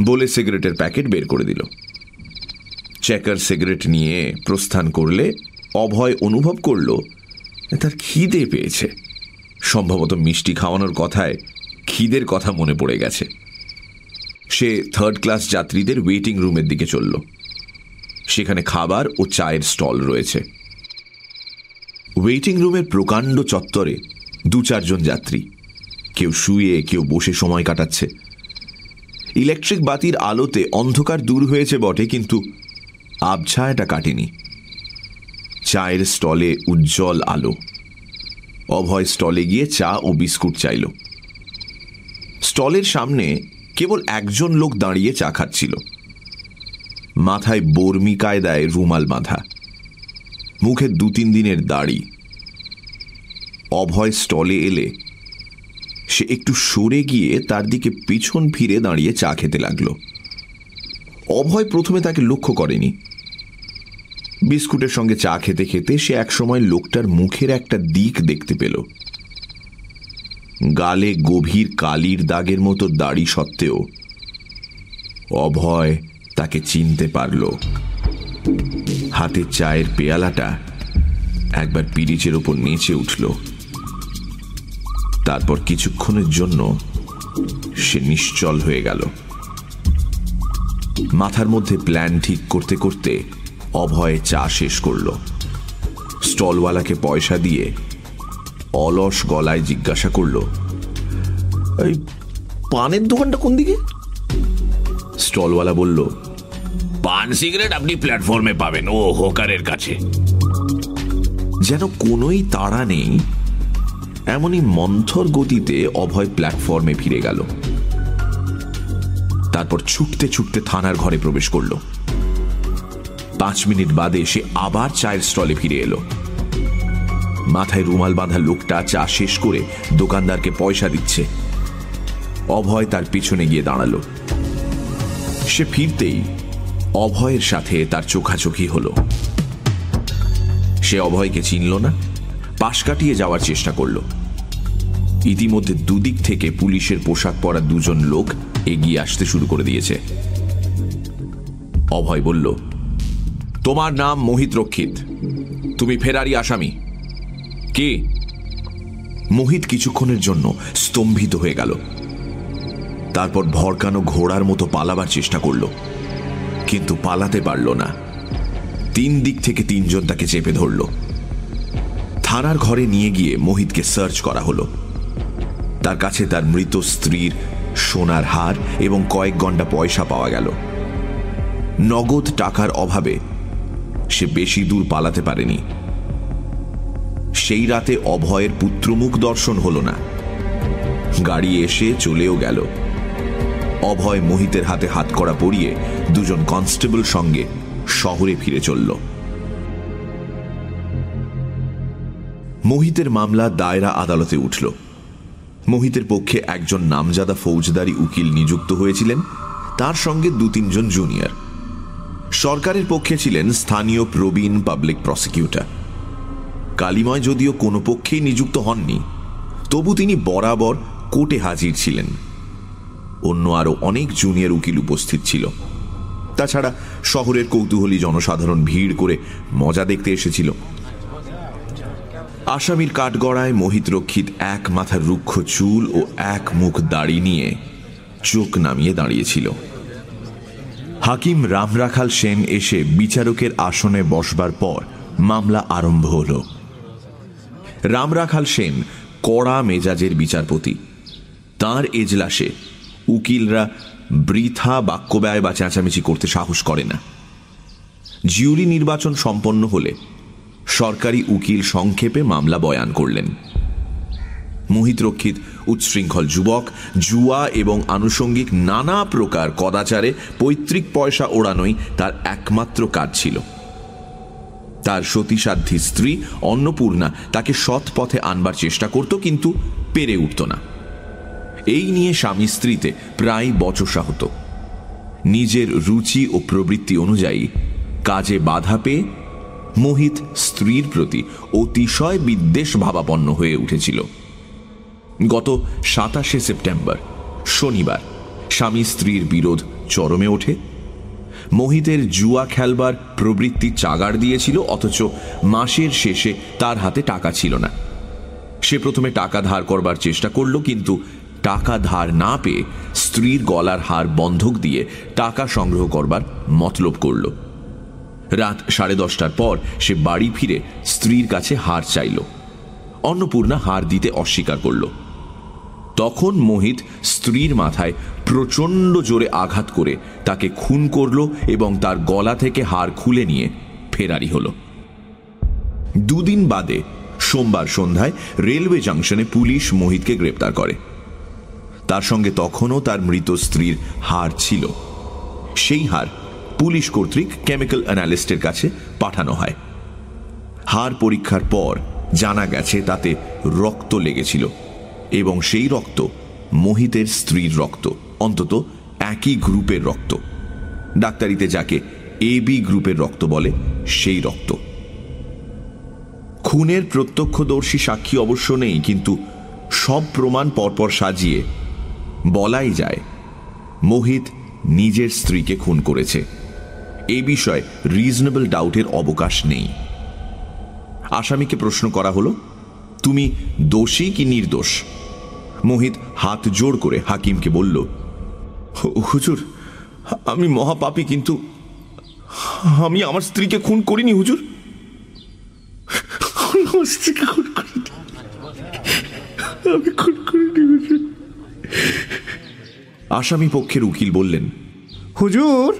বলে সিগারেটের প্যাকেট বের করে দিল। চেকার সিগারেট নিয়ে প্রস্থান করলে অভয় অনুভব করল, তার খিদে পেয়েছে। সম্ভবত মিষ্টি খাওয়ানোর কথায় খিদের কথা মনে পড়ে গেছে। সে থার্ড ক্লাস যাত্রীদের ওয়েটিং রুমের দিকে চলল। সেখানে খাবার ও চায়ের স্টল রয়েছে। ওয়েটিং রুমের প্রকাণ্ড চত্বরে দু চারজন যাত্রী। কেউ শুয়ে, কেউ বসে সময় কাটাচ্ছে। ইলেকট্রিক বাতির আলোতে অন্ধকার দূর হয়েছে বটে, কিন্তু আবছায়াটা কাটেনি। চায়ের স্টলে উজ্জ্বল আলো। অভয় স্টলে গিয়ে চা ও বিস্কুট চাইল। স্টলের সামনে কেবল একজন লোক দাঁড়িয়ে চা খাচ্ছিল। মাথায় বর্মি কায়দায় রুমাল বাঁধা। মুখে দু তিন দিনের দাড়ি। অভয় স্টলে এলে। সে একটু সরে গিয়ে তার দিকে পিছন ফিরে দাঁড়িয়ে চা খেতে লাগল। অভয় প্রথমে তাকে লক্ষ্য করেনি। বিস্কুটের সঙ্গে চা খেতে খেতে সে একসময় লোকটার মুখের একটা দিক দেখতে পেল। গালে গভীর কালির দাগের মতো দাড়ি সত্ত্বেও অভয় তাকে চিনতে পারল। হাতের চায়ের পেয়ালাটা একবার পিরিচের ওপর নেচে উঠল। তারপর কিছুক্ষণের জন্য সে নিশ্চল হয়ে গেল। মাথার মধ্যে প্ল্যান ঠিক করতে করতে অভয়ে চা শেষ করল। স্টলওয়ালাকে পয়সা দিয়ে অলস গলায় জিজ্ঞাসা করল পানের দোকানটা কোন দিকে? স্টলওয়ালা বলল পান সিগারেট আপনি প্ল্যাটফর্মে পাবেন। ও, হোকারের কাছে। যেন কোনোই তাড়া নেই, এমনই মন্থর গতিতে অভয় প্ল্যাটফর্মে ফিরে গেল। তারপর ছুটতে ছুটতে থানার ঘরে প্রবেশ করল। পাঁচ মিনিট বাদে সে আবার চায়ের স্টলে ফিরে এলো। মাথায় রুমাল বাঁধা লোকটা চা শেষ করে দোকানদারকে পয়সা দিচ্ছে। অভয় তার পিছনে গিয়ে দাঁড়াল। সে ফিরতেই অভয়ের সাথে তার চোখাচোখি হলো। সে অভয়কে চিনল না, পাশ কাটিয়ে যাওয়ার চেষ্টা করল। ইতিমধ্যে দুদিক থেকে পুলিশের পোশাক পরা দুজন লোক এগিয়ে আসতে শুরু করে দিয়েছে। অভয় বলল, তোমার নাম মোহিত রক্ষিত। তুমি ফেরারি আসামি। কে? মোহিত কিছুক্ষণের জন্য স্তম্ভিত হয়ে গেল। তারপর ভরকানো ঘোড়ার মতো পালাবার চেষ্টা করল। কিন্তু পালাতে পারল না। তিন দিক থেকে তিনজন তাকে চেপে ধরল। থানার ঘরে নিয়ে গিয়ে মোহিতকে সার্চ করা হলো। তার কাছে তার মৃত স্ত্রীর সোনার হার এবং কয়েক ঘণ্টা পয়সা পাওয়া গেল। নগদ টাকার অভাবে সে বেশি দূর পালাতে পারেনি। সেই রাতে অভয়ের পুত্রমুখ দর্শন হল না। গাড়ি এসে চলেও গেল। অভয় মোহিতের হাতে হাত করা পরিয়ে দুজন কনস্টেবল সঙ্গে শহরে ফিরে চলল। মোহিতের মামলা দায়রা আদালতে উঠল। মোহিতের পক্ষে একজন নামজাদা ফৌজদারি উকিল নিযুক্ত হয়েছিলেন, তার সঙ্গে দু তিনজন জুনিয়র। সরকারের পক্ষে ছিলেন স্থানীয় প্রবীণ পাবলিক প্রসিকিউটর। কালিময় যদিও কোনো পক্ষেই নিযুক্ত হননি, তবু তিনি বরাবর কোর্টে হাজির ছিলেন। অন্য আরও অনেক জুনিয়র উকিল উপস্থিত ছিল। তাছাড়া শহরের কৌতূহলী জনসাধারণ ভিড় করে মজা দেখতে এসেছিল। আসামির কাঠগড়ায় মোহিত রক্ষিত এক মাথার রুক্ষ চুল ও এক মুখ দাড়ি নিয়ে চোখ নামিয়ে দাঁড়িয়েছিল। হাকিম রামরাখাল সেন এসে বিচারকের আসনে বসবার পর মামলা আরম্ভ হল। রামরাখাল সেন কড়া মেজাজের বিচারপতি। তার এজলাসে উকিলরা বৃথা বাক্যব্যয় বা চেঁচামেচি করতে সাহস করে না। জিউরি নির্বাচন সম্পন্ন হলে সরকারি উকিল সংক্ষেপে মামলা বয়ান করলেন। মোহিত রক্ষিত উচ্ছৃঙ্খল যুবক, জুয়া এবং আনুষঙ্গিক নানা প্রকার কদাচারে পৈতৃক পয়সা ওড়ানোই তার একমাত্র কাজ ছিল। তার সতীসাধ্যী স্ত্রী অন্নপূর্ণা তাকে সৎ পথে আনবার চেষ্টা করত, কিন্তু পেরে উঠত না। এই নিয়ে স্বামী স্ত্রীতে প্রায় বচসা হতো নিজের রুচি ও প্রবৃত্তি অনুযায়ী কাজে বাধা পেয়ে মোহিত স্ত্রীর প্রতি অতিশয় বিদ্বেষ ভাবাপন্ন হয়ে উঠেছিল। গত সাতাশে সেপ্টেম্বর, শনিবার, স্বামী স্ত্রীর বিরোধ চরমে ওঠে। মোহিতের জুয়া খেলবার প্রবৃত্তি চাগাড় দিয়েছিল, অথচ মাসের শেষে তার হাতে টাকা ছিল না। সে প্রথমে টাকা ধার করবার চেষ্টা করল, কিন্তু টাকা ধার না পেয়ে স্ত্রীর গলার হার বন্ধক দিয়ে টাকা সংগ্রহ করবার মতলব করল। রাত সাড়ে দশটার পর সে বাড়ি ফিরে স্ত্রীর কাছে হার চাইল। অন্নপূর্ণা হার দিতে অস্বীকার করল। তখন মোহিত স্ত্রীর মাথায় প্রচণ্ড জোরে আঘাত করে তাকে খুন করল এবং তার গলা থেকে হার খুলে নিয়ে ফেরারি হল। দুদিন বাদে সোমবার সন্ধ্যায় রেলওয়ে জাংশনে পুলিশ মোহিতকে গ্রেপ্তার করে। তার সঙ্গে তখনও তার মৃত স্ত্রীর হার ছিল। সেই হার পুলিশ কর্তৃক কেমিক্যাল অ্যানালিস্টের কাছে পাঠানো হয়। হার পরীক্ষার পর জানা গেছে তাতে রক্ত লেগেছিল এবং সেই রক্ত মোহিতের স্ত্রীর রক্ত, অন্তত একই গ্রুপের রক্ত। ডাক্তারিতে যাকে এ বি গ্রুপের রক্ত বলে, সেই রক্ত। খুনের প্রত্যক্ষদর্শী সাক্ষী অবশ্য নেই, কিন্তু সব প্রমাণ পরপর সাজিয়ে বলাই যায়। মোহিত নিজের স্ত্রীকে খুন করেছে। এ বিষয়ে রিজনেবল ডাউটের অবকাশ নেই। আসামিকে প্রশ্ন করা হলো, তুমি দোষী কি নির্দোষ? মোহিত হাত জোর করে হাকিমকে বলল, হুজুর, আমি মহাপাপী কিন্তু আমি আমার স্ত্রীকে খুন করিনি, হুজুর। আমার স্ত্রীকে খুন করিনি। আমি খুন করিনি, হুজুর। আসামি পক্ষের উকিল বললেন হুজুর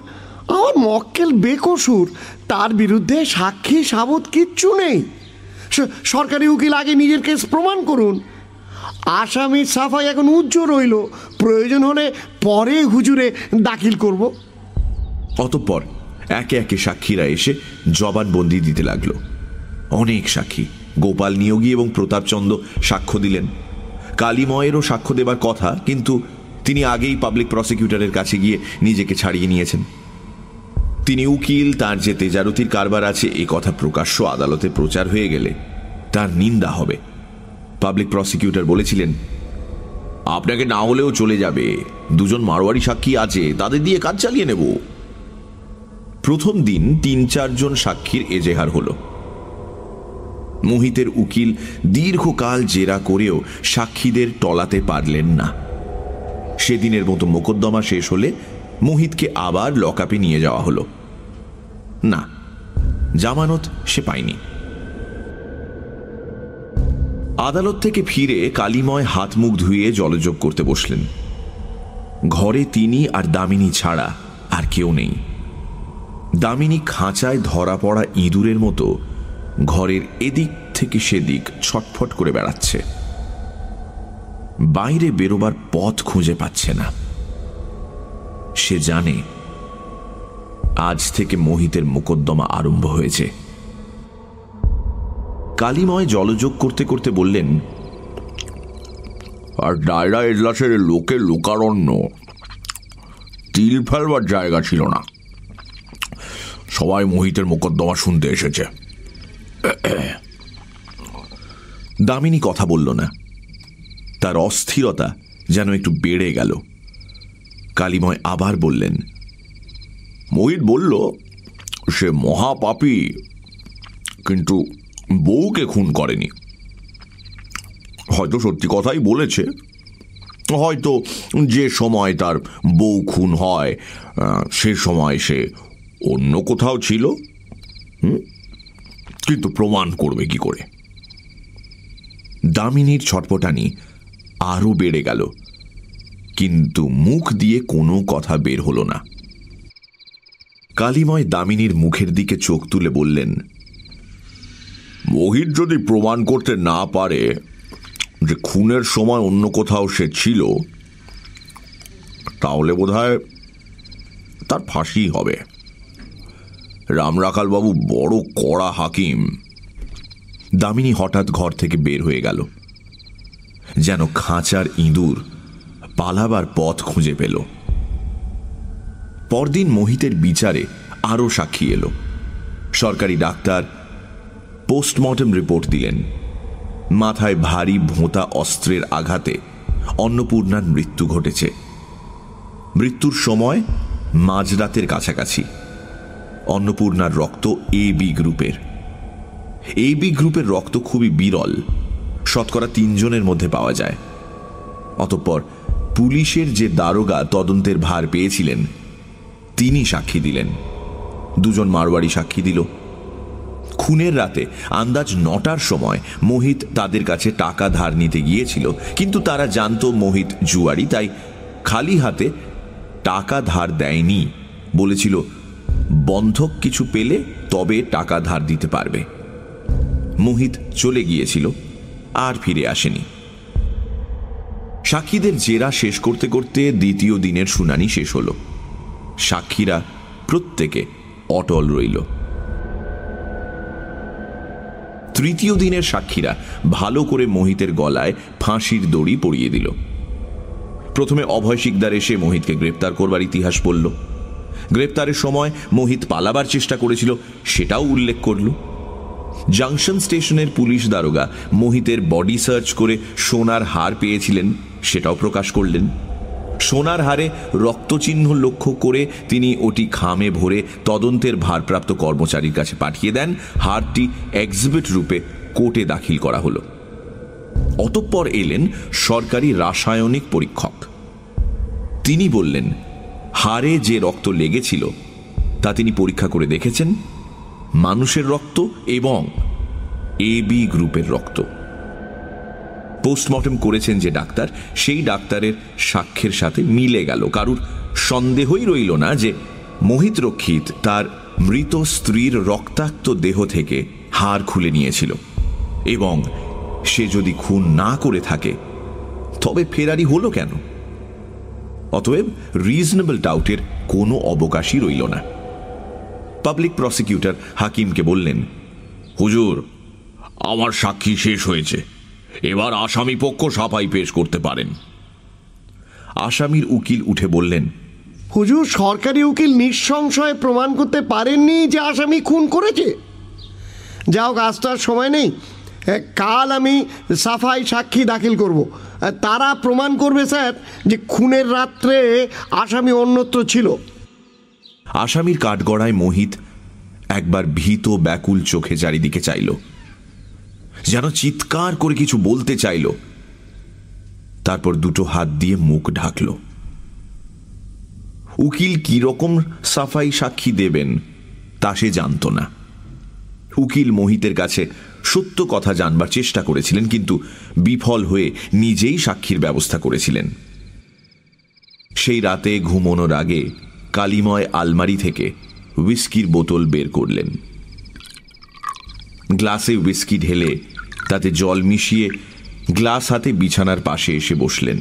আমার মক্কেল বেকসুর তার বিরুদ্ধে সাক্ষী সাবত কিচ্ছু নেই। সরকারি উকিল আগে নিজের কেস প্রমাণ করুন। আসামির সাফাই এখন উজ্জ্বল রইল। প্রয়োজন হলে পরে হুজুরে দাখিল করব। অতঃপর একে একে সাক্ষীরা এসে জবানবন্দি দিতে লাগল। অনেক সাক্ষী গোপাল নিয়োগী এবং প্রতাপচন্দ্র সাক্ষ্য দিলেন। কালীময়েরও সাক্ষ্য দেবার কথা কিন্তু তিনি আগেই পাবলিক প্রসিকিউটরের কাছে গিয়ে নিজেকে ছাড়িয়ে নিয়েছেন। তিনি উকিল, তার যে তেজারতির কারবার আছে, এ কথা প্রকাশ্য আদালতে প্রচার হয়ে গেলে তার নিন্দা হবে। পাবলিক প্রসিকিউটর বলেছিলেন, আপনাকে না হলেও চলে যাবে। দুজন মারোয়ারি সাক্ষী আছে, তাদের দিয়ে কাজ চালিয়ে নেব। প্রথম দিন তিন চারজন সাক্ষীর এজেহার হলো। মোহিতের উকিল দীর্ঘকাল জেরা করেও সাক্ষীদের টলাতে পারলেন না। সেদিনের মতো মোকদ্দমা শেষ হলে মোহিতকে আবার লকআপে নিয়ে যাওয়া হলো। না, জামানত সে পায়নি। আদালত থেকে ফিরে কালিময় হাত মুখ ধুয়ে জলযোগ করতে বসলেন। ঘরে তিনি আর দামিনী ছাড়া আর কেউ নেই। দামিনী খাঁচায় ধরা পড়া ইঁদুরের মতো ঘরের এদিক থেকে সেদিক ছটফট করে বেড়াচ্ছে। বাইরে বেরোবার পথ খুঁজে পাচ্ছে না। সে জানে আজ থেকে মোহিতের মোকদ্দমা আরম্ভ হয়েছে। কালিময় জলযোগ করতে করতে বললেন আর ডায়রা এজলাসের লোকে লোকারণ্য। তিল ফেলবার জায়গা ছিল না। সবাই মোহিতের মোকদ্দমা শুনতে এসেছে। দামিনী কথা বলল না। তার অস্থিরতা যেন একটু বেড়ে গেল। কালিময় আবার বললেন মোহিত বলল, সে মহাপাপী, কিন্তু বউকে খুন করেনি। হয়তো সত্যি কথাই বলেছে। হয়তো যে সময় তার বউ খুন হয় সে সময় সে অন্য কোথাও ছিল? কিন্তু প্রমাণ করবে কি করে? দামিনীর ছটপটানি আরও বেড়ে গেল। কিন্তু মুখ দিয়ে কোনো কথা বের হলো না। কালিময় দামিনীর মুখের দিকে চোখ তুলে বললেন, মোহিত যদি প্রমাণ করতে না পারে যে খুনের সময় অন্য কোথাও সে ছিল, তাহলে বোধহয় তার ফাঁসি হবে। রামরাখালবাবু বড় কড়া হাকিম। দামিনী হঠাৎ ঘর থেকে বের হয়ে গেল। যেন খাঁচার ইঁদুর পালাবার পথ খুঁজে পেল। পরদিন মোহিতের বিচারে আরও সাক্ষী এলো। সরকারি ডাক্তার পোস্টমর্টম রিপোর্ট দিলেন। মাথায় ভারী ভোঁতা অস্ত্রের আঘাতে অন্নপূর্ণার মৃত্যু ঘটেছে। মৃত্যুর সময় মাঝরাতের কাছাকাছি। অন্নপূর্ণার রক্ত এ বি গ্রুপের। এ বি গ্রুপের রক্ত খুবই বিরল। শতকরা তিনজনের মধ্যে পাওয়া যায়। অতঃপর পুলিশের যে দারোগা তদন্তের ভার পেয়েছিলেন তিনি সাক্ষী দিলেন। দুজন মারোয়ারি সাক্ষী দিল। খুনের রাতে আন্দাজ নটার সময় মোহিত তাদের কাছে টাকা ধার নিতে গিয়েছিল, কিন্তু তারা জানত মোহিত জুয়ারি, তাই খালি হাতে টাকা ধার দেয়নি বলেছিল, বন্ধক কিছু পেলে তবে টাকা ধার দিতে পারবে। মোহিত চলে গিয়েছিল। আর ফিরে আসেনি। সাক্ষীদের জেরা শেষ করতে করতে দ্বিতীয় দিনের শুনানি শেষ হল। সাক্ষীরা প্রত্যেকে অটল রইল। তৃতীয় দিনের সাক্ষীরা ভালো করে মোহিতের গলায় ফাঁসির দড়ি পরিয়ে দিল। প্রথমে অভয় শিকদার এসে মোহিতকে গ্রেপ্তার করবার ইতিহাস বলল। গ্রেপ্তারের সময় মোহিত পালাবার চেষ্টা করেছিল, সেটাও উল্লেখ করল। জাংশন স্টেশনের পুলিশ দারোগা মোহিতের বডি সার্চ করে সোনার হার পেয়েছিলেন, সেটাও প্রকাশ করলেন। সোনার হারে রক্তচিহ্ন লক্ষ্য করে তিনি ওটি খামে ভরে তদন্তের ভারপ্রাপ্ত কর্মচারীর কাছে পাঠিয়ে দেন। হারটি এক্সিবিট রূপে কোর্টে দাখিল করা হলো। অতঃপর এলেন সরকারি রাসায়নিক পরীক্ষক। তিনি বললেন, হারে যে রক্ত লেগেছিল, তা তিনি পরীক্ষা করে দেখেছেন? মানুষের রক্ত এবং এ বি গ্রুপের রক্ত। পোস্টমর্টম করেছেন যে ডাক্তার, সেই ডাক্তারের সাক্ষ্যের সাথে মিলে গেল। কারুর সন্দেহই রইল না যে মোহিত রক্ষিত তার মৃত স্ত্রীর রক্তাক্ত দেহ থেকে হাড় খুলে নিয়েছিল এবং সে যদি খুন না করে থাকে, তবে ফেরারি হলো কেন? অতএব রিজনেবল ডাউটের কোনো অবকাশই রইল না। পাবলিক প্রসিকিউটর হাকিমকে বললেন, হুজুর, আমার সাক্ষী শেষ হয়েছে। এবার আসামি পক্ষ সাফাই পেশ করতে পারেন। আসামির উকিল উঠে বললেন, হুজুর, সরকারি উকিল নিঃসংশয়ে প্রমাণ করতে পারেননি যে আসামি খুন করেছে। যাও কাজটার সময় নেই। কাল আমি সাফাই সাক্ষী দাখিল করব। তারা প্রমাণ করবে, স্যার, যে খুনের রাত্রে আসামি অন্যত্র ছিল। আসামির কাঠগড়ায় মোহিত একবার ভীত ব্যাকুল চোখে চারিদিকে চাইল। যেন চিৎকার করে কিছু বলতে চাইল। তারপর দুটো হাত দিয়ে মুখ ঢাকল। উকিল কি রকম সাফাই সাক্ষী দেবেন তা সে জানত না। উকিল মোহিতের কাছে সত্য কথা জানবার চেষ্টা করেছিলেন, কিন্তু বিফল হয়ে নিজেই সাক্ষীর ব্যবস্থা করেছিলেন। সেই রাতে ঘুমোনোর আগে কালিময় আলমারি থেকে হুইস্কির বোতল বের করলেন। গ্লাসে হুইস্কি ঢেলে তাতে জল মিশিয়ে গ্লাস হাতে বিছানার পাশে এসে বসলেন।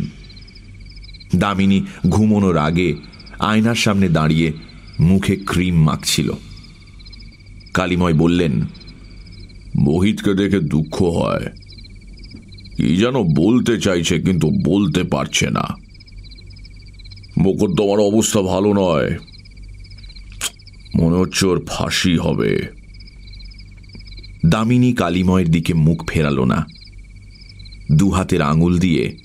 দামিনী ঘুমোনোর আগে আয়নার সামনে দাঁড়িয়ে মুখে ক্রিম মাখছিল। কালিময় বললেন, মোহিতকে দেখে দুঃখ হয়। কি যেন বলতে চাইছে কিন্তু বলতে পারছে না। মোকদ্দমার অবস্থা ভালো নয়। মনে হচ্ছে ওর ফাঁসি হবে। দামিনী কালিময়ের দিকে মুখ ফেরালো না। দু হাতের আঙুল দিয়ে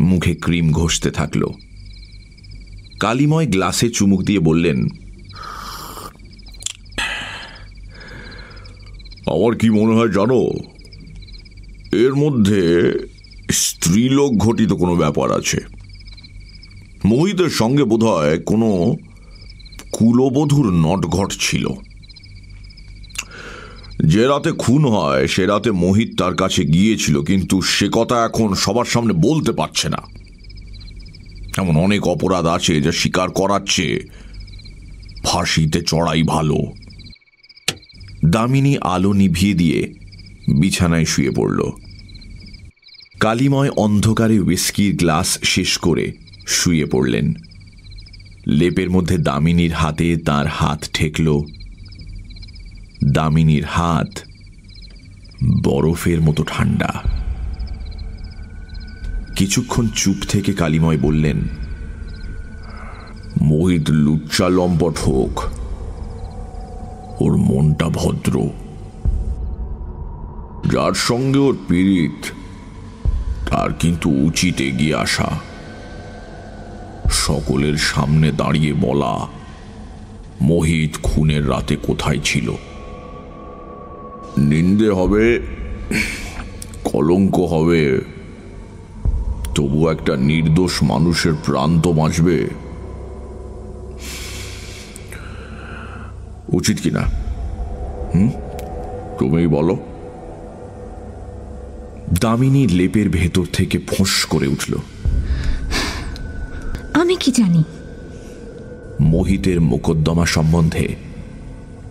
মুখে ক্রিম ঘষতে থাকল। কালিময় গ্লাসে চুমুক দিয়ে বললেন, আমার কি মনে হয় জানো, এর মধ্যে স্ত্রীলোক ঘটিত কোনো ব্যাপার আছে। মোহিতের সঙ্গে বোধহয় কোনো কুলবধূর নটঘট ছিল। যে রাতে খুন হয়, সে রাতে মোহিত তার কাছে গিয়েছিল, কিন্তু সে কথা এখন সবার সামনে বলতে পারছে না। এমন অনেক অপরাধ আছে যা স্বীকার করাচ্ছে ফাঁসিতে চড়াই ভালো। দামিনী আলো নিভিয়ে দিয়ে বিছানায় শুয়ে পড়ল। কালিময় অন্ধকারে উইস্কির গ্লাস শেষ করে শুয়ে পড়লেন। লেপের মধ্যে দামিনীর হাতে তার হাত ঠেকল। দামিনীর হাত বরফের মতো ঠান্ডা। কিছুক্ষণ চুপ থেকে কালিময় বললেন, মোহিত লুচ্চা লম্পট হোক, ওর মনটা ভদ্র। যার সঙ্গে ওর পীড়িত, তার কিন্তু উচিত এগিয়ে আসা। সকলের সামনে দাঁড়িয়ে বলা মোহিত খুনের রাতে কোথায় ছিল? নিন্দে হবে কলঙ্ক হবে। তবু একটা নির্দোষ মানুষের প্রাণ তো বাঁচবে। উচিত কিনা? হুম? তুমি বলো। দামিনী লেপের ভেতর থেকে ফোঁস করে উঠল। আমি কি জানি? মোহিতের মোকদ্দমা সম্বন্ধে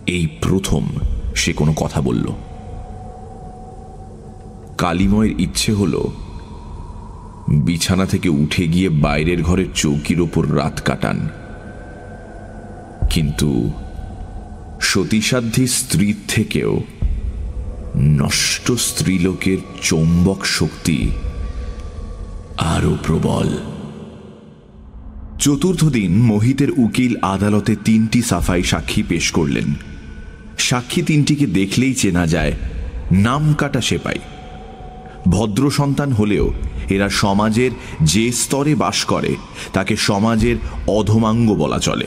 এই প্রথম সে কোনো কথা বলল। কালিময়ের ইচ্ছে হল, বিছানা থেকে উঠে গিয়ে বাইরের ঘরের চৌকির ওপর রাত কাটান। কিন্তু সতীসাধ্যী স্ত্রীর থেকেও নষ্ট স্ত্রীলোকের চৌম্বক শক্তি আরও প্রবল। চতুর্থ দিন মোহিতের উকিল আদালতে তিনটি সাফাই সাক্ষী পেশ করলেন। সাক্ষী তিনটিকে দেখলেই চেনা যায়, নাম কাটা সেপাই। ভদ্র সন্তান হলেও এরা সমাজের যে স্তরে বাস করে, তাকে সমাজের অধমাঙ্গ বলা চলে।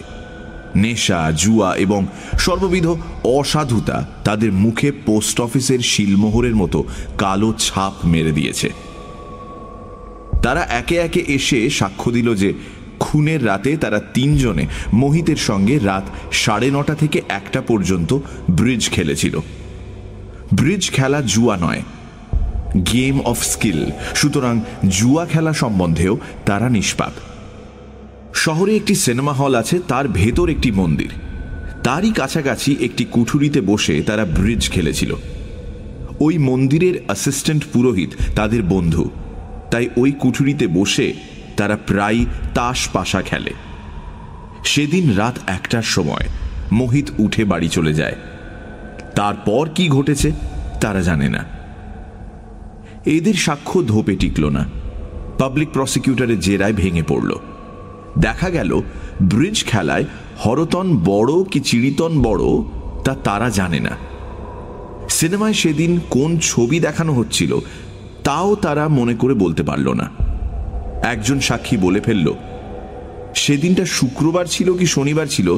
নেশা, জুয়া এবং সর্ববিধ অসাধুতা তাদের মুখে পোস্ট অফিসের শিলমোহরের মতো কালো ছাপ মেরে দিয়েছে। তারা একে একে এসে সাক্ষ্য দিল যে খুনের রাতে তারা তিনজনে মোহিতের সঙ্গে রাত সাড়ে নটা থেকে একটা পর্যন্ত ব্রিজ খেলেছিল। ব্রিজ খেলা জুয়া নয়, গেম অফ স্কিল। সুতরাং জুয়া খেলা সম্বন্ধেও তারা নিষ্পাপ। শহরে একটি সিনেমা হল আছে, তার ভেতর একটি মন্দির। তারই কাছাকাছি একটি কুঠুরিতে বসে তারা ব্রিজ খেলেছিল। ওই মন্দিরের অ্যাসিস্ট্যান্ট পুরোহিত তাদের বন্ধু। তাই ওই কুঠুরিতে বসে তারা প্রায় তাস পাশা খেলে। সেদিন রাত একটার সময় মোহিত উঠে বাড়ি চলে যায়। তারপর কি ঘটেছে তারা জানে না। এদের সাক্ষ্য ধোপে টিকল না। পাবলিক প্রসিকিউটরের জেরায় ভেঙে পড়ল। দেখা গেল, ব্রিজ খেলায় হরতন বড় কি চিড়িতন বড় তা তারা জানে না। সিনেমায় সেদিন কোন ছবি দেখানো হচ্ছিল, তাও তারা মনে করে বলতে পারল না। একজন সাক্ষী বলে ফেলল সেদিনটা শুক্রবার ছিল কি শনিবার ছিল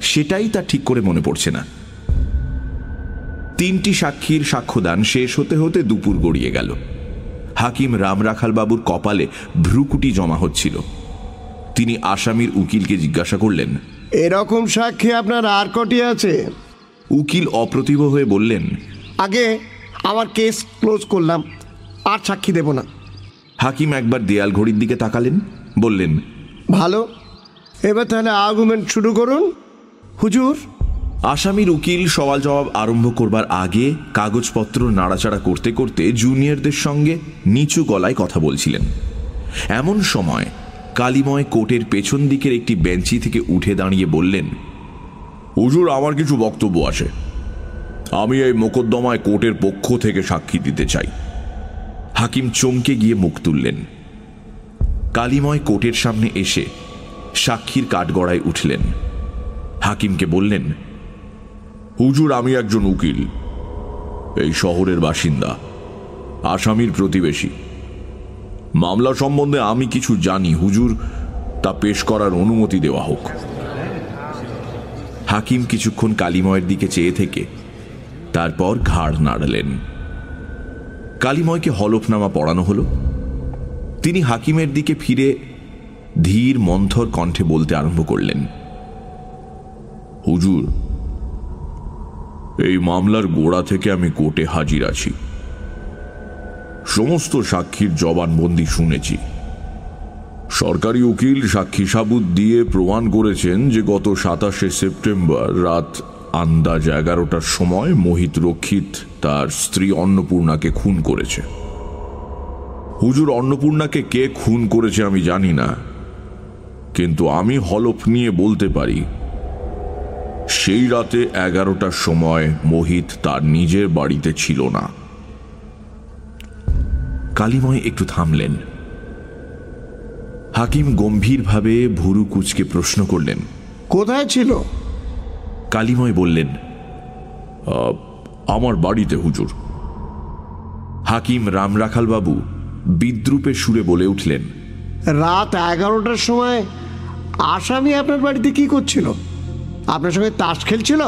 সেটাই তার ঠিক করে মনে পড়ছে না। তিনটি সাক্ষীর সাক্ষ্যদান শেষ হতে হতে দুপুর গড়িয়ে গেল। হাকিম রাম রাখাল বাবুর কপালে ভ্রুকুটি জমা হচ্ছিল। তিনি আসামির উকিলকে জিজ্ঞাসা করলেন এরকম সাক্ষী আপনার আর কটি আছে? উকিল অপ্রতিভ হয়ে বললেন আগে আমার কেস ক্লোজ করলাম আর সাক্ষী দেব না। হাকিম একবার দেয়াল ঘড়ির দিকে তাকালেন বললেন ভালো এবার তাহলে আর্গুমেন্ট শুরু করুন। হুজুর। আসামির উকিল সওয়াল জবাব আরম্ভ করবার আগে কাগজপত্র নাড়াচাড়া করতে করতে জুনিয়রদের সঙ্গে নিচু গলায় কথা বলছিলেন। এমন সময় কালিময় কোর্টের পেছন দিকের একটি বেঞ্চি থেকে উঠে দাঁড়িয়ে বললেন হুজুর আমার কিছু বক্তব্য আছে। আমি এই মোকদ্দমায় কোর্টের পক্ষ থেকে সাক্ষী দিতে চাই। হাকিম চমকে গিয়ে মুখ তুললেন। কালিময় কোর্টের সামনে এসে সাক্ষীর কাঠগড়ায় উঠলেন। হাকিমকে বললেন, হুজুর, আমি একজন উকিল। এই শহরের বাসিন্দা, আসামির প্রতিবেশী। মামলা সম্বন্ধে আমি কিছু জানি। হুজুর, তা পেশ করার অনুমতি দেওয়া হোক। হাকিম কিছুক্ষণ কালিময়ের দিকে চেয়ে থেকে তারপর ঘাড় নাড়ালেন। কালিময়কে হলফনামা পড়ানো হলো। তিনি হাকিমের দিকে ফিরে ধীর মন্থর কণ্ঠে বলতে আরম্ভ করলেন, হুজুর, এই মামলার গোড়া থেকে আমি কোর্টে হাজির আছি। সমস্ত সাক্ষীর জবানবন্দি শুনেছি। সরকারি উকিল সাক্ষী সাবুত দিয়ে প্রমাণ করেছেন যে গত সাতাশে সেপ্টেম্বর রাত আন্দাজ এগারোটার সময় মোহিত রক্ষিত তার স্ত্রী অন্নপূর্ণাকে খুন করেছে। হুজুর, অন্নপূর্ণাকে কে খুন করেছে আমি জানি না, কিন্তু আমি হলফ নিয়ে বলতে পারি, সেই রাতে এগারোটার সময় মোহিত তার নিজের বাড়িতে ছিল না। কালিময় একটু থামলেন। হাকিম গম্ভীরভাবে ভুরু কুচকে প্রশ্ন করলেন, কোথায় ছিল? কালিময় বললেন আমার বাড়িতে হুজুর। হাকিম রাম রাখাল বাবু বিদ্রুপে সুরে বলে উঠলেন রাত এগারোটার সময় আসামি আপনার বাড়িতে কি করছিল? আপনার সঙ্গে তাস খেলছিল?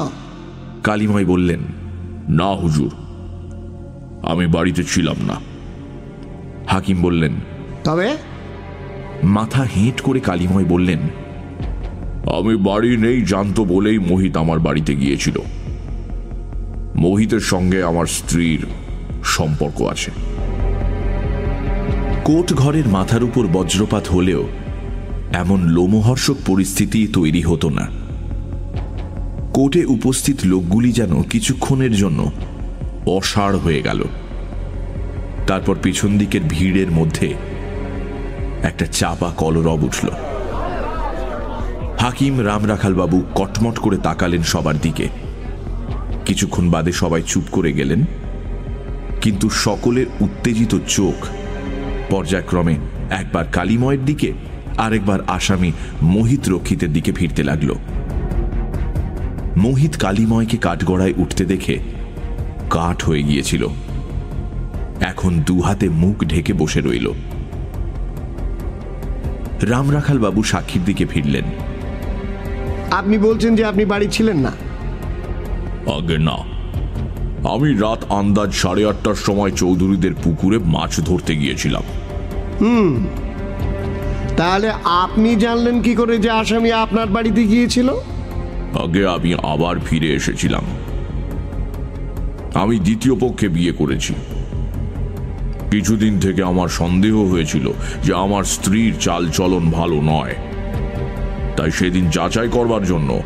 কালিময় বললেন না হুজুর আমি বাড়িতে ছিলাম না। হাকিম বললেন তবে? মাথা হেঁট করে কালিময় বললেন আমি বাড়ি নেই জানতো বলেই মোহিত আমার বাড়িতে গিয়েছিল। মোহিতের সঙ্গে আমার স্ত্রীর সম্পর্ক আছে। কোট ঘরের মাথার উপর বজ্রপাত হলেও এমন লোমহর্ষক পরিস্থিতি তৈরি হতো না। কোর্টে উপস্থিত লোকগুলি যেন কিছুক্ষণের জন্য অসাড় হয়ে গেল। তারপর পিছন দিকের ভিড়ের মধ্যে একটা চাপা কলরব উঠল। হাকিম রাম রাখাল বাবু কটমট করে তাকালেন সবার দিকে। কিছুক্ষণ বাদে সবাই চুপ করে গেলেন। কিন্তু সকলের উত্তেজিত চোখ পর্যায়ক্রমে একবার কালিময়ের দিকে, আরেকবার আসামি মোহিত রক্ষিতের দিকে ফিরতে লাগল। মোহিত কালিময়কে কাঠগড়ায় উঠতে দেখে কাঠ হয়ে গিয়েছিল। এখন দু হাতে মুখ ঢেকে বসে রইল। রাম রাখাল বাবু সাক্ষীর দিকে ফিরলেন। আপনি বলছেন যে আপনি বাড়ি ছিলেন না। আগে না। আমি রাত আন্দাজ সাড়ে আটটার সময় চৌধুরীদের পুকুরে মাছ ধরতে গিয়েছিলাম। হুম। তাহলে আপনি জানলেন কি করে যে আসামি আপনার বাড়িতে গিয়েছিল? আগে আমি আবার ফিরে এসেছিলাম। আমি দ্বিতীয় পক্ষে বিয়ে করেছি। কিছুদিন থেকে আমার সন্দেহ হয়েছিল যে আমার স্ত্রীর চাল চলন ভালো নয়। তাই সেদিন যাচাই করবার জন্য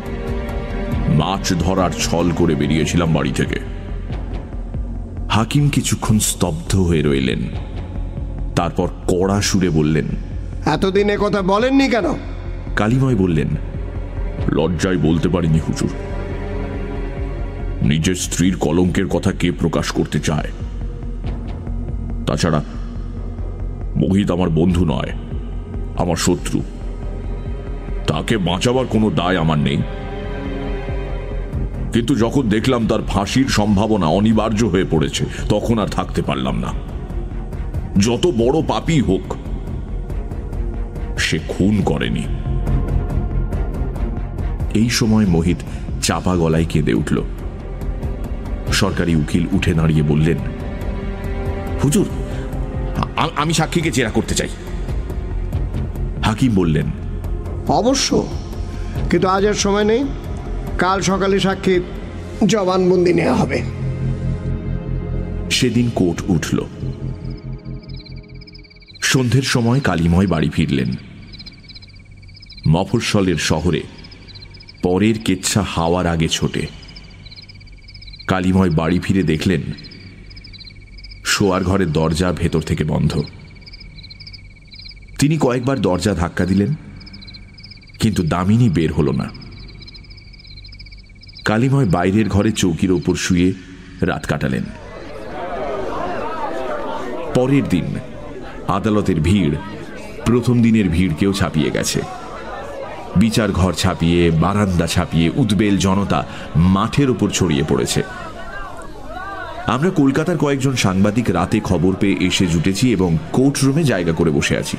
মাছ ধরার ছল করে বেরিয়েছিলাম বাড়ি থেকে। হাকিম কিছুক্ষণ স্তব্ধ হয়ে রইলেন। তারপর কড়া সুরে বললেন এতদিন কথা বলেননি কেন? কালিময় বললেন লজ্জায় বলতে পারিনি হুজুর। নিজের স্ত্রীর কলঙ্কের কথা কে প্রকাশ করতে চায়? তাছাড়া মোহিত আমার বন্ধু নয় আমার শত্রু। তাকে বাঁচাবার কোনো দায় আমার নেই। কিন্তু যখন দেখলাম তার ফাঁসির সম্ভাবনা অনিবার্য হয়ে পড়েছে, তখন আর থাকতে পারলাম না। যত বড় পাপই হোক, সে খুন করেনি। এই সময় মোহিত চাপা গলায় কেঁদে উঠল। সরকারি উকিল উঠে দাঁড়িয়ে বললেন, হুজুর আমি সাক্ষীকে জেরা করতে চাই। হাকিম বললেন অবশ্য। কিন্তু আজ আর সময় নেই। কাল সকালে সাক্ষীর জবানবন্দি নেওয়া হবে। সেদিন কোর্ট উঠল। সন্ধ্যের সময় কালিময় বাড়ি ফিরলেন। মফস্বলের শহরে পরের কেচ্ছা হাওয়ার আগে ছোটে। কালিময় বাড়ি ফিরে দেখলেন, শোয়ার ঘরের দরজা ভেতর থেকে বন্ধ। তিনি কয়েকবার দরজা ধাক্কা দিলেন। কিন্তু দামিনী বের হল না। কালিময় বাইরের ঘরে চৌকির ওপর শুয়ে রাত কাটালেন। পরের দিন আদালতের ভিড়, প্রথম দিনের ভিড়কেও ছাপিয়ে গেছে। বিচার ঘর ছাপিয়ে, বারান্দা ছাপিয়ে উদ্বেল জনতা মাঠের ওপর ছড়িয়ে পড়েছে। আমরা কলকাতার কয়েকজন সাংবাদিক রাতে খবর পেয়ে এসে জুটেছি এবং কোর্ট রুমে জায়গা করে বসে আছি।